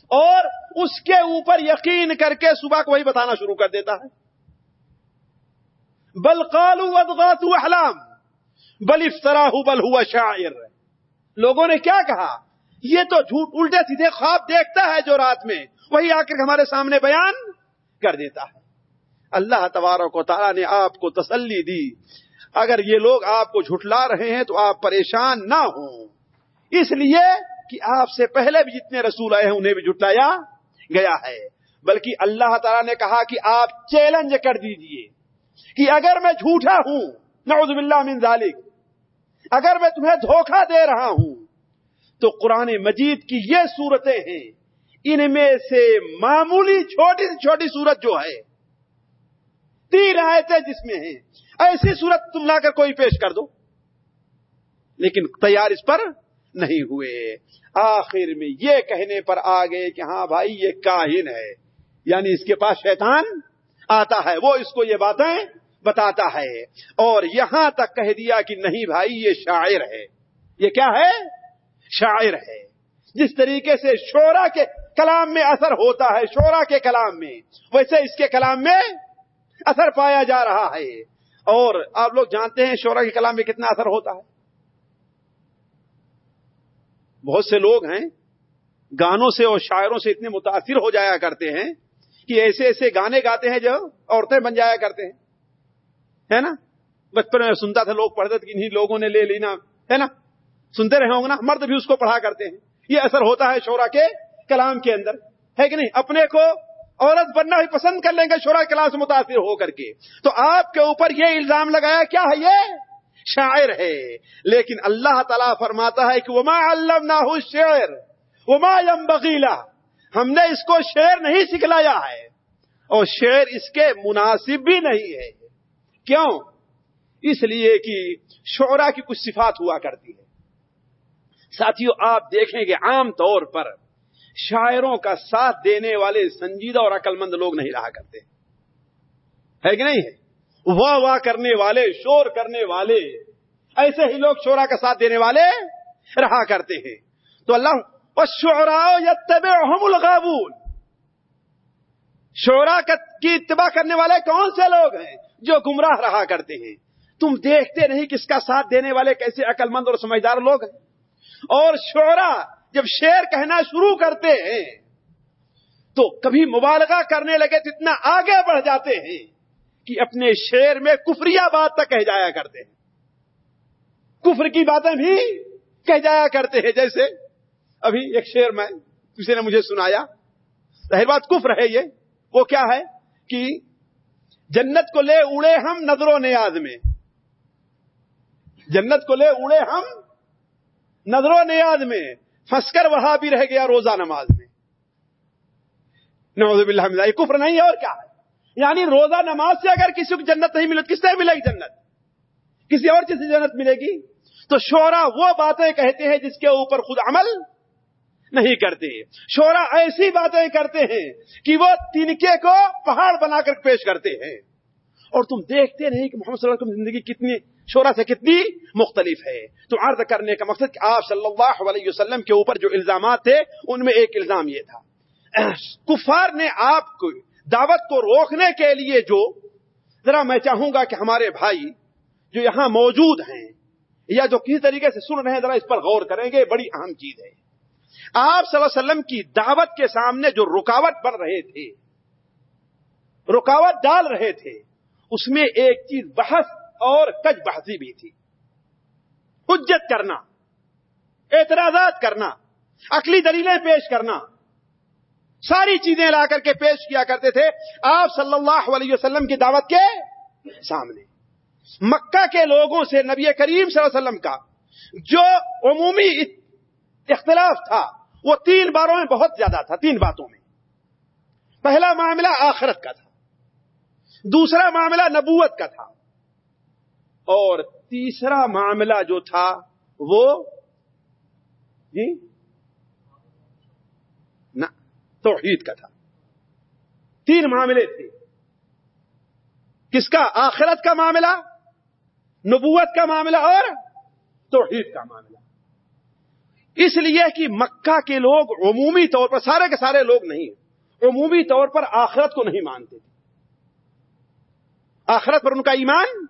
اور اس کے اوپر یقین کر کے صبح کو وہی بتانا شروع کر دیتا ہے۔ بل قالوا اضغاث احلام، بل افطراہ بل ہوا شاعر۔ لوگوں نے کیا کہا؟ یہ تو جھوٹ الٹے سیدھے خواب دیکھتا ہے جو رات میں، وہی آ کر ہمارے سامنے بیان کر دیتا ہے۔ اللہ تبارک و تعالیٰ نے آپ کو تسلی دی۔ اگر یہ لوگ آپ کو جھٹلا رہے ہیں تو آپ پریشان نہ ہوں۔ اس لیے کہ آپ سے پہلے بھی جتنے رسول آئے ہیں، انہیں بھی جھٹلایا گیا ہے۔ بلکہ اللہ تعالیٰ نے کہا کہ آپ چیلنج کر دیجیے کہ اگر میں جھوٹا ہوں، نعوذ باللہ من ذالک، اگر میں تمہیں دھوکہ دے رہا ہوں تو قرآن مجید کی یہ صورتیں ہیں۔ ان میں سے معمولی چھوٹی سے چھوٹی صورت جو ہے، تین آیتیں جس میں ہیں۔ ایسی صورت تم لا کر کوئی پیش کر دو۔ لیکن تیار اس پر نہیں ہوئے۔ آخر میں یہ کہنے پر آ گئے کہ ہاں بھائی، یہ کاہن ہے۔ یعنی اس کے پاس شیطان آتا ہے، وہ اس کو یہ باتیں بتاتا ہے۔ اور یہاں تک کہہ دیا کہ نہیں بھائی، یہ شاعر ہے۔ یہ کیا ہے؟ شاعر ہے۔ جس طریقے سے شورا کے کلام میں اثر ہوتا ہے شورا کے کلام میں، ویسے اس کے کلام میں اثر پایا جا رہا ہے۔ اور آپ لوگ جانتے ہیں شورا کے کلام میں کتنا اثر ہوتا ہے؟ بہت سے لوگ ہیں، گانوں سے اور شاعروں سے اتنے متاثر ہو جایا کرتے ہیں کہ ایسے ایسے گانے گاتے ہیں جو عورتیں بن جایا کرتے ہیں۔ ہے نا؟ بچپن میں سنتا تھا، لوگ پڑھتے تھے انہیں لوگوں نے لے لینا۔ ہے نا؟ سنتے رہے ہوں گے نا، مرد بھی اس کو پڑھا کرتے ہیں۔ یہ اثر ہوتا ہے شورا کے کلام کے اندر، ہے کہ نہیں؟ اپنے کو عورت بننا بھی پسند کر لیں گے شورا کلام سے متاثر ہو کر کے۔ تو آپ کے اوپر یہ الزام لگایا، کیا ہے یہ؟ شاعر ہے۔ لیکن اللہ تعالیٰ فرماتا ہے کہ وما علمنا شعر وما ينبغيلا ہم نے اس کو شعر نہیں سکھلایا ہے۔ اور شعر اس کے مناسب بھی نہیں ہے۔ کیوں؟ اس لیے کہ شعرا کی کچھ صفات ہوا کرتی ہے ساتھیوں آپ دیکھیں گے عام طور پر شاعروں کا ساتھ دینے والے سنجیدہ اور عقل مند لوگ نہیں رہا کرتے۔ ہے کہ نہیں؟ ہے واہ واہ کرنے والے، شور کرنے والے، ایسے ہی لوگ شورا کا ساتھ دینے والے رہا کرتے ہیں۔ تو اللہ شعرا یتبعهم الغابون شعرا کی اتباع کرنے والے کون سے لوگ ہیں جو گمراہ رہا کرتے ہیں؟ تم دیکھتے نہیں کس کا ساتھ دینے والے کیسے عقل مند اور سمجھدار لوگ ہیں؟ اور شعرا جب شعر کہنا شروع کرتے ہیں تو کبھی مبالغہ کرنے لگے تو اتنا آگے بڑھ جاتے ہیں کہ اپنے شعر میں کفریا بات تک کہہ جایا کرتے ہیں۔ کفر کی باتیں بھی کہہ جایا کرتے ہیں۔ جیسے ابھی ایک شعر میں کسی نے مجھے سنایا۔ ظاہر بات کفر ہے یہ۔ وہ کیا ہے؟ کہ جنت کو لے اڑے ہم نظر و نیاز میں۔ جنت کو لے اڑے ہم نظر و نیاز میں پھنس کر وہاں بھی رہ گیا روزہ نماز میں۔ نعوذ باللہ یہ کفر نہیں ہے اور کیا ہے؟ یعنی روزہ نماز سے اگر کسی کو جنت نہیں ملے کس سے ملے گی جنت؟ کسی اور چیز سے جنت ملے گی؟ تو شورا وہ باتیں کہتے ہیں جس کے اوپر خود عمل نہیں کرتے۔ شورا ایسی باتیں کرتے ہیں کہ وہ تنکے کو پہاڑ بنا کر پیش کرتے ہیں۔ اور تم دیکھتے نہیں کہ محمد صلی اللہ علیہ وسلم زندگی کتنی شورا سے کتنی مختلف ہے۔ تو عرض کرنے کا مقصد کہ آپ صلی اللہ علیہ وسلم کے اوپر جو الزامات تھے، ان میں ایک الزام یہ تھا۔ [CLEARS THROAT] کفار نے آپ کو دعوت کو روکنے کے لیے جو، ذرا میں چاہوں گا کہ ہمارے بھائی جو یہاں موجود ہیں یا جو کسی طریقے سے سن رہے ہیں، ذرا اس پر غور کریں گے، بڑی اہم چیز ہے۔ آپ صلی اللہ علیہ وسلم کی دعوت کے سامنے جو رکاوٹ بن رہے تھے، رکاوٹ ڈال رہے تھے، اس میں ایک چیز بحث اور کج بحثی بھی تھی۔ حجت کرنا، اعتراضات کرنا، عقلی دلیلیں پیش کرنا، ساری چیزیں لا کر کے پیش کیا کرتے تھے۔ آپ صلی اللہ علیہ وسلم کی دعوت کے سامنے۔ مکہ کے لوگوں سے نبی کریم صلی اللہ علیہ وسلم کا جو عمومی اختلاف تھا، وہ تین باروں میں بہت زیادہ تھا، تین باتوں میں۔ پہلا معاملہ آخرت کا تھا، دوسرا معاملہ نبوت کا تھا۔ اور تیسرا معاملہ جو تھا وہ جی؟ نہ، توحید کا تھا۔ تین معاملے تھے۔ کس کا؟ آخرت کا معاملہ، نبوت کا معاملہ اور توحید کا معاملہ۔ اس لیے کہ مکہ کے لوگ عمومی طور پر، سارے کے سارے لوگ نہیں عمومی طور پر آخرت کو نہیں مانتے تھے۔ آخرت پر ان کا ایمان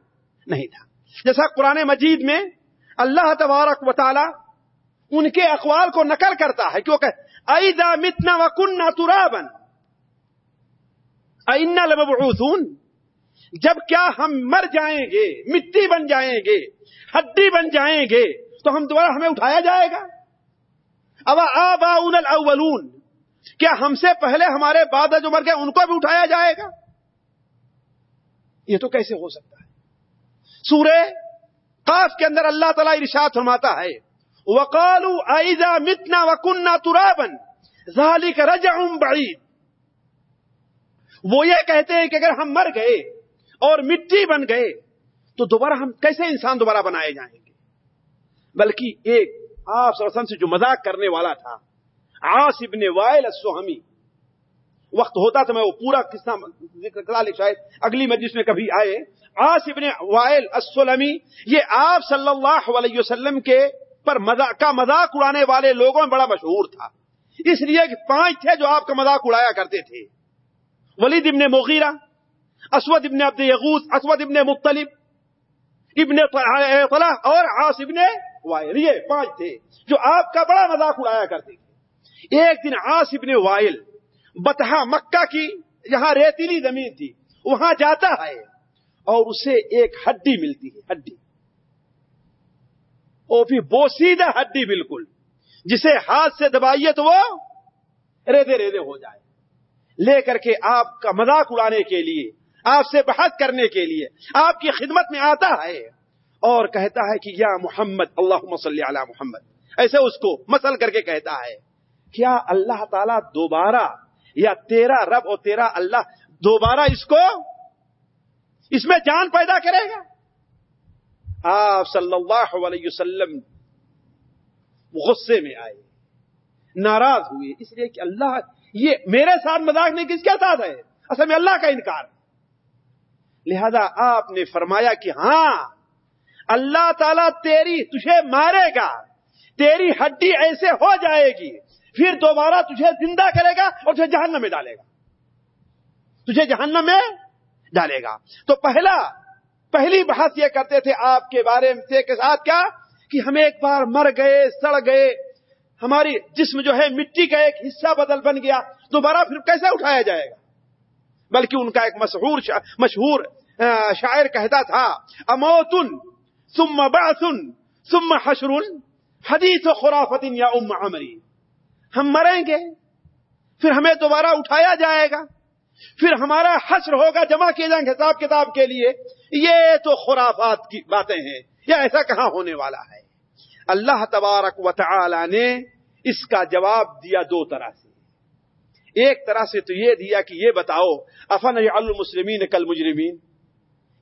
نہیں تھا۔ جیسا قرآن مجید میں اللہ تبارک و تعالی ان کے اقوال کو نقل کرتا ہے کیونکہ ایدا متنا و کن ترابن اینا لمبعوثون جب کیا ہم مر جائیں گے، مٹی بن جائیں گے، ہڈی بن جائیں گے، تو ہم دوبارہ ہمیں اٹھایا جائے گا۔ اب آبا الاولون کیا ہم سے پہلے ہمارے بادہ جو مر گئے ان کو بھی اٹھایا جائے گا؟ یہ تو کیسے ہو سکتا سورہ قاف کے اندر اللہ تعالی ارشاد فرماتا ہے وقالو ایزا متنا وکننا ترابن ذالک رجع بعید وہ یہ کہتے ہیں کہ اگر ہم مر گئے اور مٹی بن گئے، تو دوبارہ ہم کیسے انسان دوبارہ بنائے جائیں گے؟ بلکہ ایک آپ سرسن سے جو مذاق کرنے والا تھا آس ابن وائل السہمی۔ وقت ہوتا تو میں وہ پورا قصہ ذکر کرا لے شاید اگلی مجلس میں کبھی آئے۔ آس ابن وائل السلمی، یہ آپ صلی اللہ علیہ وسلم کے پر مذاق کا مذاق اڑانے والے لوگوں میں بڑا مشہور تھا۔ اس لیے کہ پانچ تھے جو آپ کا مذاق اڑایا کرتے تھے۔ ولید ابن مغیرہ، اسود ابن عبد یغوث اسود ابن مختلف ابن طلح اور آس ابن وائل، یہ پانچ تھے جو آپ کا بڑا مذاق اڑایا کرتے تھے۔ ایک دن آس ابن وائل بتہا مکہ کی جہاں ریتیلی زمین تھی، وہاں جاتا ہے۔ اور اسے ایک ہڈی ملتی ہے، ہڈی۔ وہ بھی بوسیدہ ہڈی بالکل، جسے ہاتھ سے دبائیے تو وہ ریدے ریدے ہو جائے۔ لے کر کے آپ کا مذاق اڑانے کے لیے، آپ سے بحث کرنے کے لیے آپ کی خدمت میں آتا ہے اور کہتا ہے کہ یا محمد اللہ صلی علی محمد۔ ایسے اس کو مسل کر کے کہتا ہے، کیا اللہ تعالی دوبارہ یا تیرا رب اور تیرا اللہ دوبارہ اس کو اس میں جان پیدا کرے گا۔ آپ صلی اللہ علیہ وسلم غصے میں آئے، ناراض ہوئے، اس لیے کہ اللہ یہ میرے ساتھ مذاق نہیں، کس کے ساتھ ہے؟ اصل میں اللہ کا انکار لہذا آپ نے فرمایا کہ ہاں اللہ تعالیٰ تیری تجھے مارے گا، تیری ہڈی ایسے ہو جائے گی، پھر دوبارہ تجھے زندہ کرے گا اور تجھے جہنم میں ڈالے گا۔ تجھے جہنم میں ڈالے گا۔ تو پہلا، پہلی بحث یہ کرتے تھے آپ کے بارے میں کے ساتھ کیا؟ کہ ہم ایک بار مر گئے، سڑ گئے، ہماری جسم جو ہے مٹی کا ایک حصہ بدل بن گیا، دوبارہ پھر کیسے اٹھایا جائے گا؟ بلکہ ان کا ایک مشہور شا، مشہور شاعر کہتا تھا، اموتن ثم بعثن ثم حشر حدیث و خرافت یا ام عمری۔ ہم مریں گے، پھر ہمیں دوبارہ اٹھایا جائے گا۔ پھر ہمارا حشر ہوگا جمع کیے جائیں گے حساب کتاب کے لیے، یہ تو خرافات کی باتیں ہیں، یا ایسا کہاں ہونے والا ہے؟ اللہ تبارک و تعالی نے اس کا جواب دیا دو طرح سے۔ ایک طرح سے تو یہ دیا کہ یہ بتاؤ، افن المسلمین کل مجرمین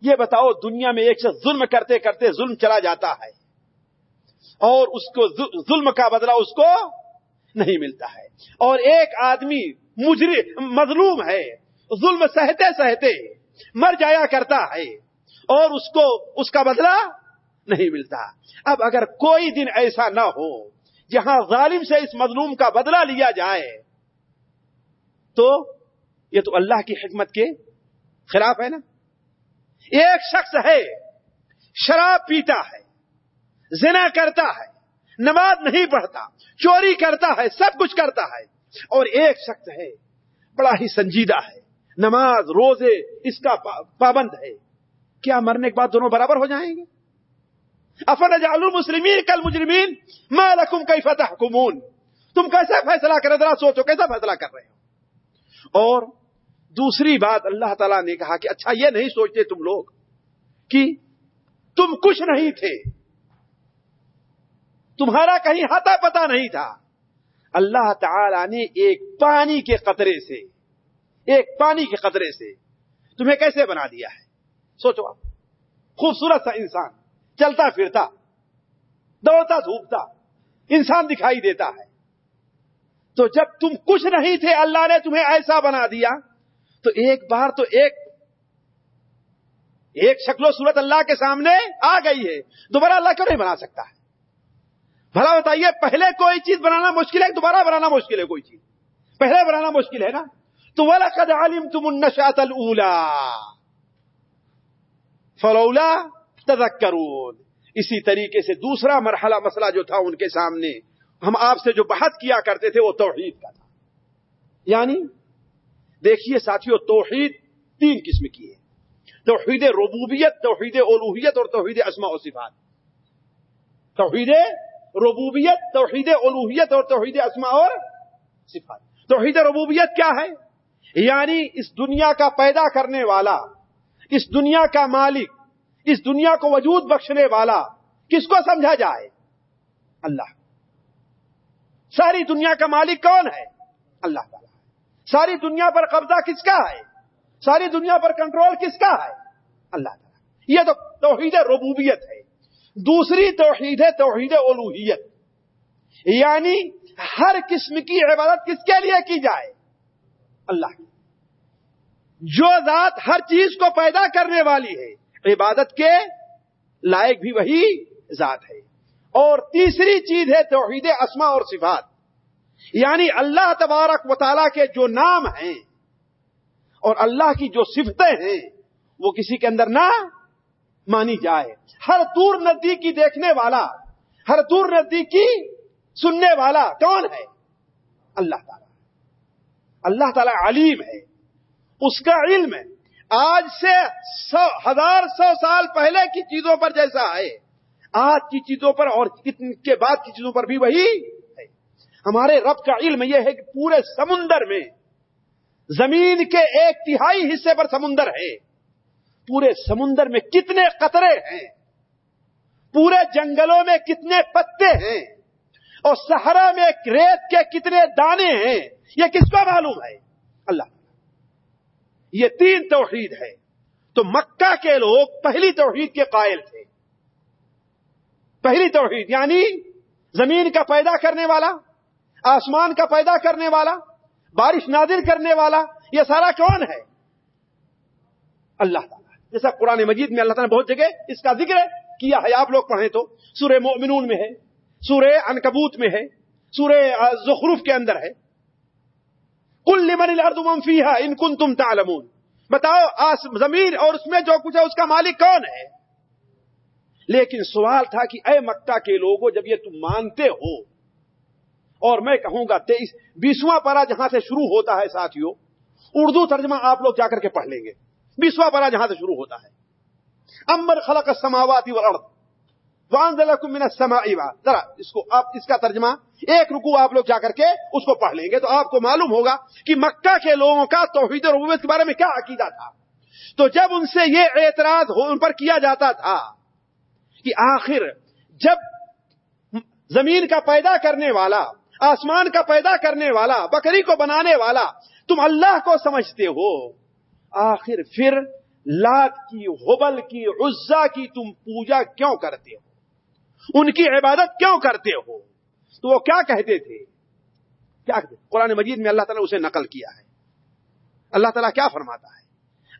یہ بتاؤ دنیا میں ایک شخص ظلم کرتے کرتے ظلم چلا جاتا ہے اور اس کو ظلم کا بدلہ اس کو نہیں ملتا ہے۔ اور ایک آدمی مجرم، مظلوم ہے۔ ظلم سہتے سہتے مر جایا کرتا ہے۔ اور اس کو، اس کا بدلہ نہیں ملتا۔ اب اگر کوئی دن ایسا نہ ہو، جہاں ظالم سے اس مظلوم کا بدلہ لیا جائے، تو یہ تو اللہ کی حکمت کے خلاف ہے نا۔ ایک شخص ہے، شراب پیتا ہے، زنا کرتا ہے، نماز نہیں پڑھتا، چوری کرتا ہے، سب کچھ کرتا ہے۔ اور ایک شخص ہے، بڑا ہی سنجیدہ ہے۔ نماز، روزے، اس کا پابند ہے۔ کیا مرنے کے بعد دونوں برابر ہو جائیں گے؟ افن المسلمین کل مجرمین میں رقم کئی فتح تم کیسے فیصلہ کرے ذرا سوچو کیسا فیصلہ کر رہے ہو؟ اور دوسری بات، اللہ تعالیٰ نے کہا کہ اچھا یہ نہیں سوچتے تم لوگ کہ تم کچھ نہیں تھے۔ تمہارا کہیں ہاتھا پتا نہیں تھا۔ اللہ تعالی نے ایک پانی کے قطرے سے، ایک پانی کے قطرے سے تمہیں کیسے بنا دیا ہے؟ سوچو آپ، خوبصورت سا انسان، چلتا پھرتا، دوڑتا دھوپتا، انسان دکھائی دیتا ہے۔ تو جب تم کچھ نہیں تھے، اللہ نے تمہیں ایسا بنا دیا، تو ایک بار تو ایک ایک شکل و صورت اللہ کے سامنے آ گئی ہے۔ دوبارہ اللہ کیوں نہیں بنا سکتا ہے؟ بھلا بتائیے، پہلے کوئی چیز بنانا مشکل ہے دوبارہ بنانا مشکل ہے کوئی چیز؟ پہلے بنانا مشکل ہے نا؟ تو والا قد عالم تم النشات الا فلولا تذکرون اسی طریقے سے دوسرا مرحلہ مسئلہ جو تھا ان کے سامنے، ہم آپ سے جو بحث کیا کرتے تھے وہ توحید کا تھا۔ یعنی دیکھیے ساتھیوں توحید تین قسم کی ہے۔ توحید ربوبیت، توحید الوحیت اور توحید اسما و صفات۔ توحید ربوبیت، توحید الوحیت اور توحید اسما اور صفات۔ توحید ربوبیت کیا ہے؟ یعنی اس دنیا کا پیدا کرنے والا، اس دنیا کا مالک، اس دنیا کو وجود بخشنے والا، کس کو سمجھا جائے؟ اللہ۔ ساری دنیا کا مالک کون ہے؟ اللہ تعالیٰ۔ ساری دنیا پر قبضہ کس کا ہے؟ ساری دنیا پر کنٹرول کس کا ہے؟ اللہ تعالیٰ۔ یہ تو توحید ربوبیت ہے۔ دوسری توحید ہے، توحید الوحیت یعنی ہر قسم کی عبادت کس کے لیے کی جائے؟ اللہ کی۔ جو ذات ہر چیز کو پیدا کرنے والی ہے، عبادت کے لائق بھی وہی ذات ہے۔ اور تیسری چیز ہے توحید اسما اور صفات۔ یعنی اللہ تبارک و تعالیٰ کے جو نام ہیں اور اللہ کی جو صفتیں ہیں، وہ کسی کے اندر نہ مانی جائے۔ ہر دور نزدیکی دیکھنے والا، ہر دور نزدیکی سننے والا کون ہے؟ اللہ تعالیٰ۔ اللہ تعالیٰ علیم ہے۔ اس کا علم ہے۔ آج سے سو، ہزار سو سال پہلے کی چیزوں پر جیسا ہے۔ آج کی چیزوں پر اور کے بعد کی چیزوں پر بھی وہی ہے۔ ہمارے رب کا علم یہ ہے کہ پورے سمندر میں زمین کے ایک تہائی حصے پر سمندر ہے۔ پورے سمندر میں کتنے قطرے ہیں؟ پورے جنگلوں میں کتنے پتے ہیں؟ اور سہارا میں ریت کے کتنے دانے ہیں؟ یہ کس کو معلوم ہے؟ اللہ۔ یہ تین توحید ہے تو مکہ کے لوگ پہلی توحید کے قائل تھے۔ پہلی توحید یعنی زمین کا پیدا کرنے والا آسمان کا پیدا کرنے والا بارش نازل کرنے والا یہ سارا کون ہے؟ اللہ۔ تعالیٰ جیسا قرآن مجید میں اللہ تعالیٰ نے بہت جگہ اس کا ذکر کیا ہے؟ آپ لوگ پڑھیں تو۔ سورہ مومنون میں ہے، سورہ انکبوت میں ہے، سورہ زخروف کے اندر ہے۔ کل لمن الارض من فیہا ان کن تم تعلمون۔ بتاؤ زمین اور اس میں جو کچھ ہے، اس کا مالک کون ہے؟ لیکن سوال تھا کہ اے مکہ کے لوگوں جب یہ تم مانتے ہو، اور میں کہوں گا، تیئیس، بیسواں پارا جہاں سے شروع ہوتا ہے ساتھیوں اردو ترجمہ آپ لوگ جا کر کے پڑھ لیں گے۔ بیسواں پارا جہاں سے شروع ہوتا ہے۔ امبر خلق سماواتی من السماء ذرا اس کو آپ اس کا ترجمہ، ایک رکو آپ لوگ جا کر کے اس کو پڑھ لیں گے تو آپ کو معلوم ہوگا کہ مکہ کے لوگوں کا توحید ربوبیت کے بارے میں کیا عقیدہ تھا۔ تو جب ان سے یہ اعتراض ان پر کیا جاتا تھا کہ آخر جب زمین کا پیدا کرنے والا، آسمان کا پیدا کرنے والا، بکری کو بنانے والا تم اللہ کو سمجھتے ہو آخر پھر لات کی ہوبل کی، عزا کی تم پوجا کیوں کرتے ہو؟ ان کی عبادت کیوں کرتے ہو؟ تو وہ کیا کہتے تھے؟ کیا کہتے قرآن مجید میں اللہ تعالیٰ اسے نقل کیا ہے۔ اللہ تعالیٰ کیا فرماتا ہے؟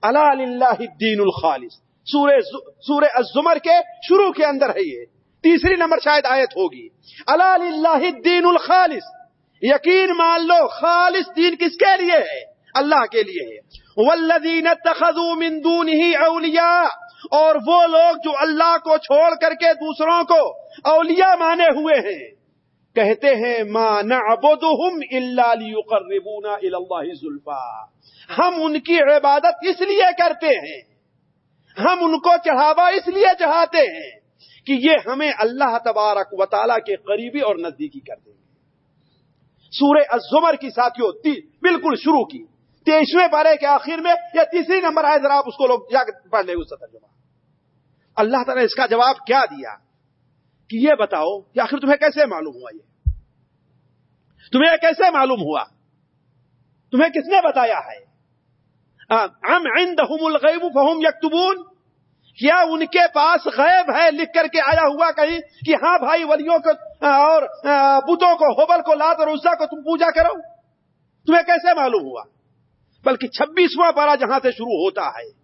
اللہ الدین الخالص۔ سورہ سورہ الزمر کے شروع کے اندر ہے یہ۔ تیسری نمبر شاید آیت ہوگی۔ اللہ الدین الخالص۔ یقین مان لو، خالص دین کس کے لیے ہے؟ اللہ کے لیے ہے۔ والذین اتخذوا من دونه اولیاء اور وہ لوگ جو اللہ کو چھوڑ کر کے دوسروں کو اولیاء مانے ہوئے ہیں، کہتے ہیں، ما نعبدهم الا ليقربونا الى الله زلفا ہم ان کی عبادت اس لیے کرتے ہیں، ہم ان کو چڑھاوا اس لیے چڑھاتے ہیں کہ یہ ہمیں اللہ تبارک و تعالی کے قریبی اور نزدیکی کر دیں گے۔ سورہ الزمر کی ساتھیوں بالکل شروع کی۔ تیسویں پارے کے آخر میں یا تیسری نمبر آئے، ذرا آپ اس کو لوگ جا کے پڑھ لیں اس ترجمہ۔ اللہ تعالیٰ نے اس کا جواب کیا دیا کہ یہ بتاؤ کہ آخر تمہیں کیسے معلوم ہوا یہ؟ تمہیں کیسے معلوم ہوا؟ تمہیں کس نے بتایا ہے؟ ام عندهم الغیب فهم یکتبون۔ کیا ان کے پاس غیب ہے؟ لکھ کر کے آیا ہوا کہیں کہ ہاں بھائی، ولیوں کو اور بتوں کو ہوبل کو، لات اور عزا کو تم پوجا کرو۔ تمہیں کیسے معلوم ہوا؟ بلکہ چھبیسواں پارا جہاں سے شروع ہوتا ہے۔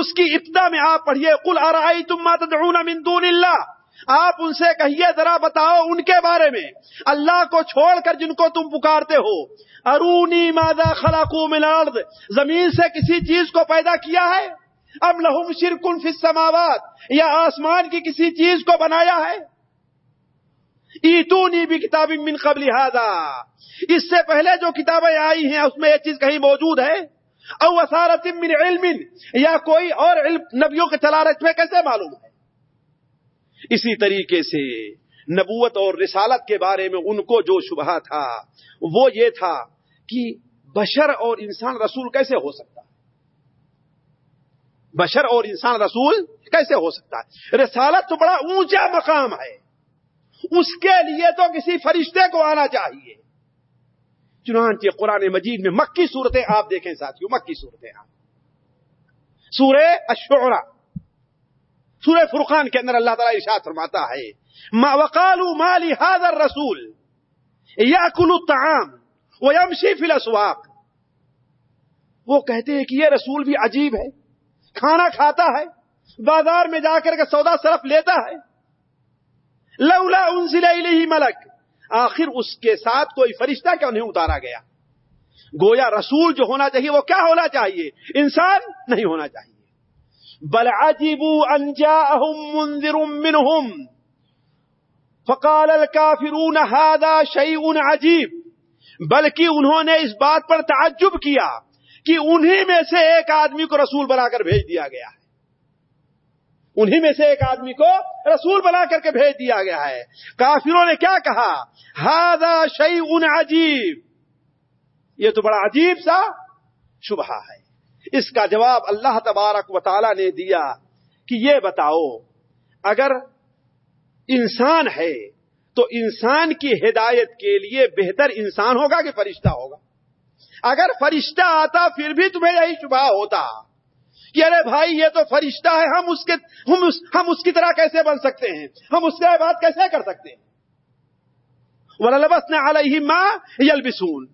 اس کی ابتدا میں آپ پڑھیے کل آرائی تم من دون اللہ؟ آپ ان سے کہیے، ذرا بتاؤ ان کے بارے میں۔ اللہ کو چھوڑ کر جن کو تم پکارتے ہو۔ ارونی مادا خلاقو ملارد زمین سے کسی چیز کو پیدا کیا ہے؟ اب لہم شرکن فی السماوات؟ یا آسمان کی کسی چیز کو بنایا ہے؟ ایتونی بھی کتاب من قبل هذا اس سے پہلے جو کتابیں آئی ہیں، اس میں یہ چیز کہیں موجود ہے۔ او وسارت من علم، یا کوئی اور علم نبیوں کے چلا رہے تمہیں کیسے معلوم ہے؟ اسی طریقے سے نبوت اور رسالت کے بارے میں ان کو جو شبہ تھا، وہ یہ تھا کہ بشر اور انسان رسول کیسے ہو سکتا ہے؟ بشر اور انسان رسول کیسے ہو سکتا ہے؟ رسالت تو بڑا اونچا مقام ہے۔ اس کے لیے تو کسی فرشتے کو آنا چاہیے۔ چنانچہ قرآن مجید میں مکی صورتیں آپ دیکھیں ساتھیوں مکی صورتیں آپ۔ سورہ اشعرا سورہ فرقان کے اندر اللہ تعالیٰ ارشاد فرماتا ہے، ما وقالوا مالی حاضر رسول یا کلو تام وہ فی الاسواق وہ کہتے ہیں کہ یہ رسول بھی عجیب ہے، کھانا کھاتا ہے، بازار میں جا کر کے سودا صرف لیتا ہے۔ لولا انزل الیہ ملک، آخر اس کے ساتھ کوئی فرشتہ کیوں نہیں اتارا گیا؟ گویا رسول جو ہونا چاہیے، وہ کیا ہونا چاہیے؟ انسان نہیں ہونا چاہیے۔ بل عجیبوا ان جاءهم منذر منهم فقال الكافرون هذا شيء عجیب، بلکہ انہوں نے اس بات پر تعجب کیا کہ انہی میں سے ایک آدمی کو رسول بنا کر بھیج دیا گیا ہے۔ انہی میں سے ایک آدمی کو رسول بنا کر کے بھیج دیا گیا ہے۔ کافروں نے کیا کہا؟ ہادا شعی ان عجیب. یہ تو بڑا عجیب سا شبہ ہے۔ اس کا جواب اللہ تبارک و تعالی نے دیا کہ یہ بتاؤ، اگر انسان ہے تو انسان کی ہدایت کے لیے بہتر انسان ہوگا کہ فرشتہ ہوگا؟ اگر فرشتہ آتا پھر بھی تمہیں یہی شبہ ہوتا۔ کہ ارے بھائی، یہ تو فرشتہ ہے، ہم اس کے، ہم اس ہم اس کی طرح کیسے بن سکتے ہیں؟ ہم اس کے بات کیسے کر سکتے ہیں؟ ولبس علیہ ماں یلبسون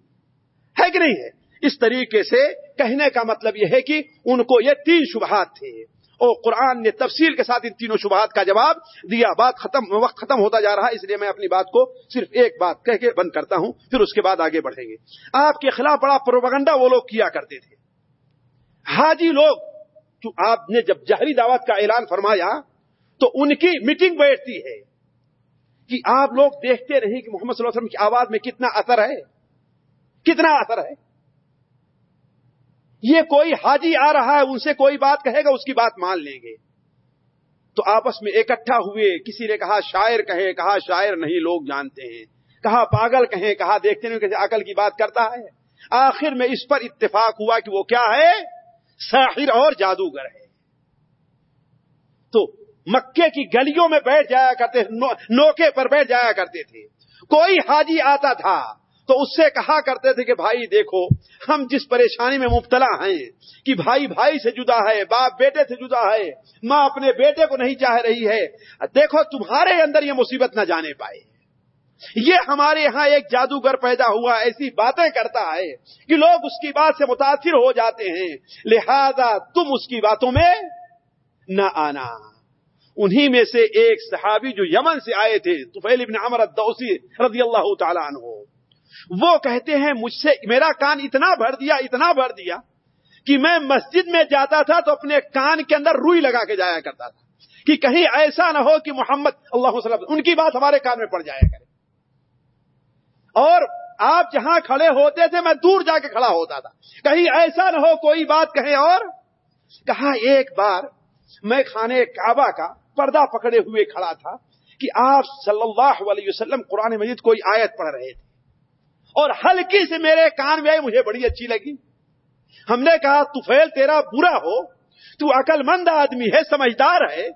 ہے کہ نہیں ہے؟ اس طریقے سے کہنے کا مطلب یہ ہے کہ ان کو یہ تین شبہات تھے۔ اور قرآن نے تفصیل کے ساتھ ان تینوں شبہات کا جواب دیا۔ بات ختم، وقت ختم ہوتا جا رہا ہے، اس لیے میں اپنی بات کو صرف ایک بات کہہ کے بند کرتا ہوں، پھر اس کے بعد آگے بڑھیں گے۔ آپ کے خلاف بڑا پروپگنڈا وہ لوگ کیا کرتے تھے؟ حاجی لوگ آپ نے جب جہری دعوت کا اعلان فرمایا تو ان کی میٹنگ بیٹھتی ہے کہ آپ لوگ دیکھتے رہیں کہ محمد صلی اللہ علیہ وسلم کی آواز میں کتنا اثر ہے، کتنا اثر ہے۔ یہ کوئی حاجی آ رہا ہے، ان سے کوئی بات کہے گا، اس کی بات مان لیں گے۔ تو آپس میں اکٹھا ہوئے، کسی نے کہا شاعر کہے کہا شاعر نہیں، لوگ جانتے ہیں۔ کہا پاگل کہیں، کہا دیکھتے نہیں کیسے عقل کی بات کرتا ہے۔ آخر میں اس پر اتفاق ہوا کہ وہ کیا ہے؟ ساحر اور جادوگر ہے۔ تو مکے کی گلیوں میں بیٹھ جایا کرتے نوکے پر بیٹھ جایا کرتے تھے۔ کوئی حاجی آتا تھا تو اس سے کہا کرتے تھے کہ بھائی دیکھو، ہم جس پریشانی میں مبتلا ہیں کہ بھائی بھائی سے جدا ہے، باپ بیٹے سے جدا ہے، ماں اپنے بیٹے کو نہیں چاہ رہی ہے، دیکھو تمہارے اندر یہ مصیبت نہ جانے پائے۔ یہ ہمارے ہاں ایک جادوگر پیدا ہوا، ایسی باتیں کرتا ہے کہ لوگ اس کی بات سے متاثر ہو جاتے ہیں۔ لہذا تم اس کی باتوں میں نہ آنا۔ انہی میں سے ایک صحابی جو یمن سے آئے تھے، طفیل ابن عمر الدوسی رضی اللہ تعالیٰ عنہ۔ وہ کہتے ہیں، مجھ سے میرا کان اتنا بھر دیا، اتنا بھر دیا کہ میں مسجد میں جاتا تھا تو اپنے کان کے اندر روئی لگا کے جایا کرتا تھا۔ کہ کہیں ایسا نہ ہو کہ محمد اللہ وسلم، ان کی بات ہمارے کان میں پڑ جایا کرے۔ اور آپ جہاں کھڑے ہوتے تھے، میں دور جا کے کھڑا ہوتا تھا۔ کہیں ایسا نہ ہو کوئی بات کہیں اور۔ کہا ایک بار میں کھانے کعبہ کا پردہ پکڑے ہوئے کھڑا تھا کہ آپ صلی اللہ علیہ وسلم قرآن مجید کوئی آیت پڑھ رہے تھے۔ اور ہلکی سے میرے کان میں آئی، مجھے بڑی اچھی لگی۔ ہم نے کہا توفیل تیرا برا ہو، تو عقل مند آدمی ہے، سمجھدار ہے۔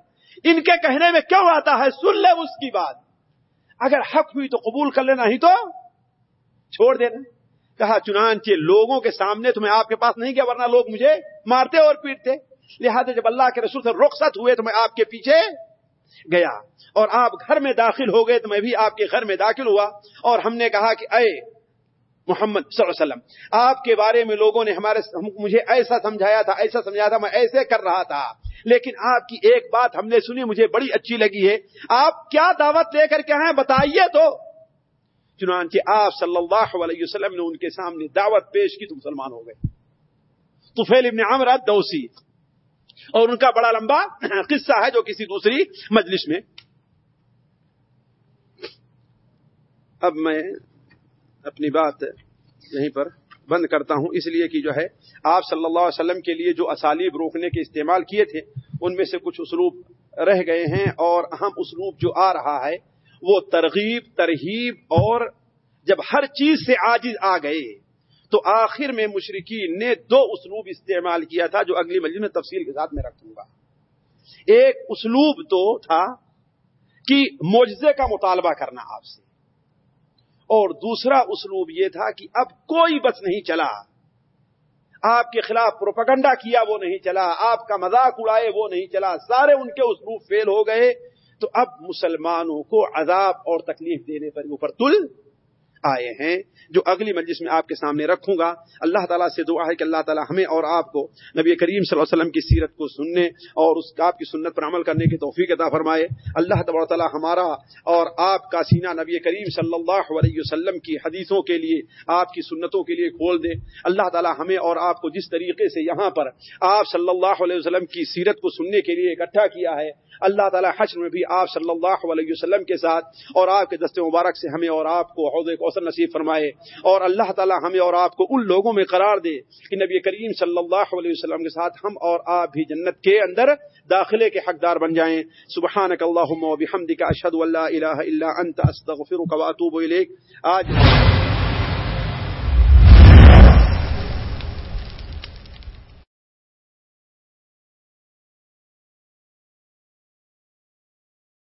ان کے کہنے میں کیوں آتا ہے؟ سن لے اس کی بات۔ اگر حق ہوئی تو قبول کر لینا ہی تو۔ چھوڑ دینا۔ کہا، چنانچہ لوگوں کے سامنے تو میں آپ کے پاس نہیں گیا، ورنہ لوگ مجھے مارتے اور پیٹتے۔ لہذا جب اللہ کے رسول سے رخصت ہوئے تو میں آپ کے پیچھے گیا۔ اور آپ گھر میں داخل ہو گئے تو میں بھی آپ کے گھر میں داخل ہوا۔ اور ہم نے کہا کہ، اے محمد صلی اللہ علیہ وسلم، آپ کے بارے میں لوگوں نے ہمارے مجھے ایسا سمجھایا تھا، ایسا سمجھایا تھا، میں ایسے کر رہا تھا۔ لیکن آپ کی ایک بات ہم نے سنی، مجھے بڑی اچھی لگی ہے۔ آپ کیا دعوت لے کر کے ہیں؟ بتائیے تو۔ چنانچہ آپ صلی اللہ علیہ وسلم نے ان کے سامنے دعوت پیش کی تو مسلمان ہو گئے۔ تو فیل ابن عمر دوسی اور ان کا بڑا لمبا قصہ ہے جو کسی دوسری مجلس میں۔ اب میں اپنی بات یہیں پر بند کرتا ہوں، اس لیے کہ جو ہے، آپ صلی اللہ علیہ وسلم کے لیے جو اسالیب روکنے کے استعمال کیے تھے، ان میں سے کچھ اسلوب رہ گئے ہیں اور اہم اسلوب جو آ رہا ہے وہ ترغیب، ترہیب اور جب ہر چیز سے عاجز آ گئے، تو آخر میں مشرقین نے دو اسلوب استعمال کیا تھا جو اگلی مجلس میں تفصیل کے ساتھ میں رکھوں گا۔ ایک اسلوب تو تھا کہ معجزے کا مطالبہ کرنا آپ سے، اور دوسرا اسلوب یہ تھا کہ اب کوئی بس نہیں چلا۔ آپ کے خلاف پروپگنڈا کیا وہ نہیں چلا، آپ کا مذاق اڑائے وہ نہیں چلا، سارے ان کے اسلوب فیل ہو گئے۔ تو اب مسلمانوں کو عذاب اور تکلیف دینے پر اوپر تل آئے ہیں، جو اگلی مجلس میں آپ کے سامنے رکھوں گا۔ اللہ تعالیٰ سے دعا ہے کہ اللہ تعالیٰ ہمیں اور آپ کو نبی کریم صلی اللہ علیہ وسلم کی سیرت کو سننے اور اس آپ کی سنت پر عمل کرنے کی توفیق عطا فرمائے۔ اللہ تبار تعالیٰ ہمارا اور آپ کا سینہ نبی کریم صلی اللہ علیہ وسلم کی حدیثوں کے لیے، آپ کی سنتوں کے لیے کھول دے۔ اللہ تعالیٰ ہمیں اور آپ کو جس طریقے سے یہاں پر آپ صلی اللہ علیہ وسلم کی سیرت کو سننے کے لیے اکٹھا کیا ہے، اللہ تعالیٰ حشر میں بھی آپ صلی اللہ علیہ وسلم کے ساتھ اور آپ کے دست مبارک سے ہمیں اور آپ کو حوض کوثر نصیب فرمائے اور اللہ تعالیٰ ہمیں اور آپ کو ان لوگوں میں قرار دے کہ نبی کریم صلی اللہ علیہ وسلم کے ساتھ ہم اور آپ بھی جنت کے اندر داخلے کے حقدار بن جائیں۔ سبحانک اللہم و بحمدک، اشہد اللہ الہ الا انت، استغفرک و اتوب الیک۔ آج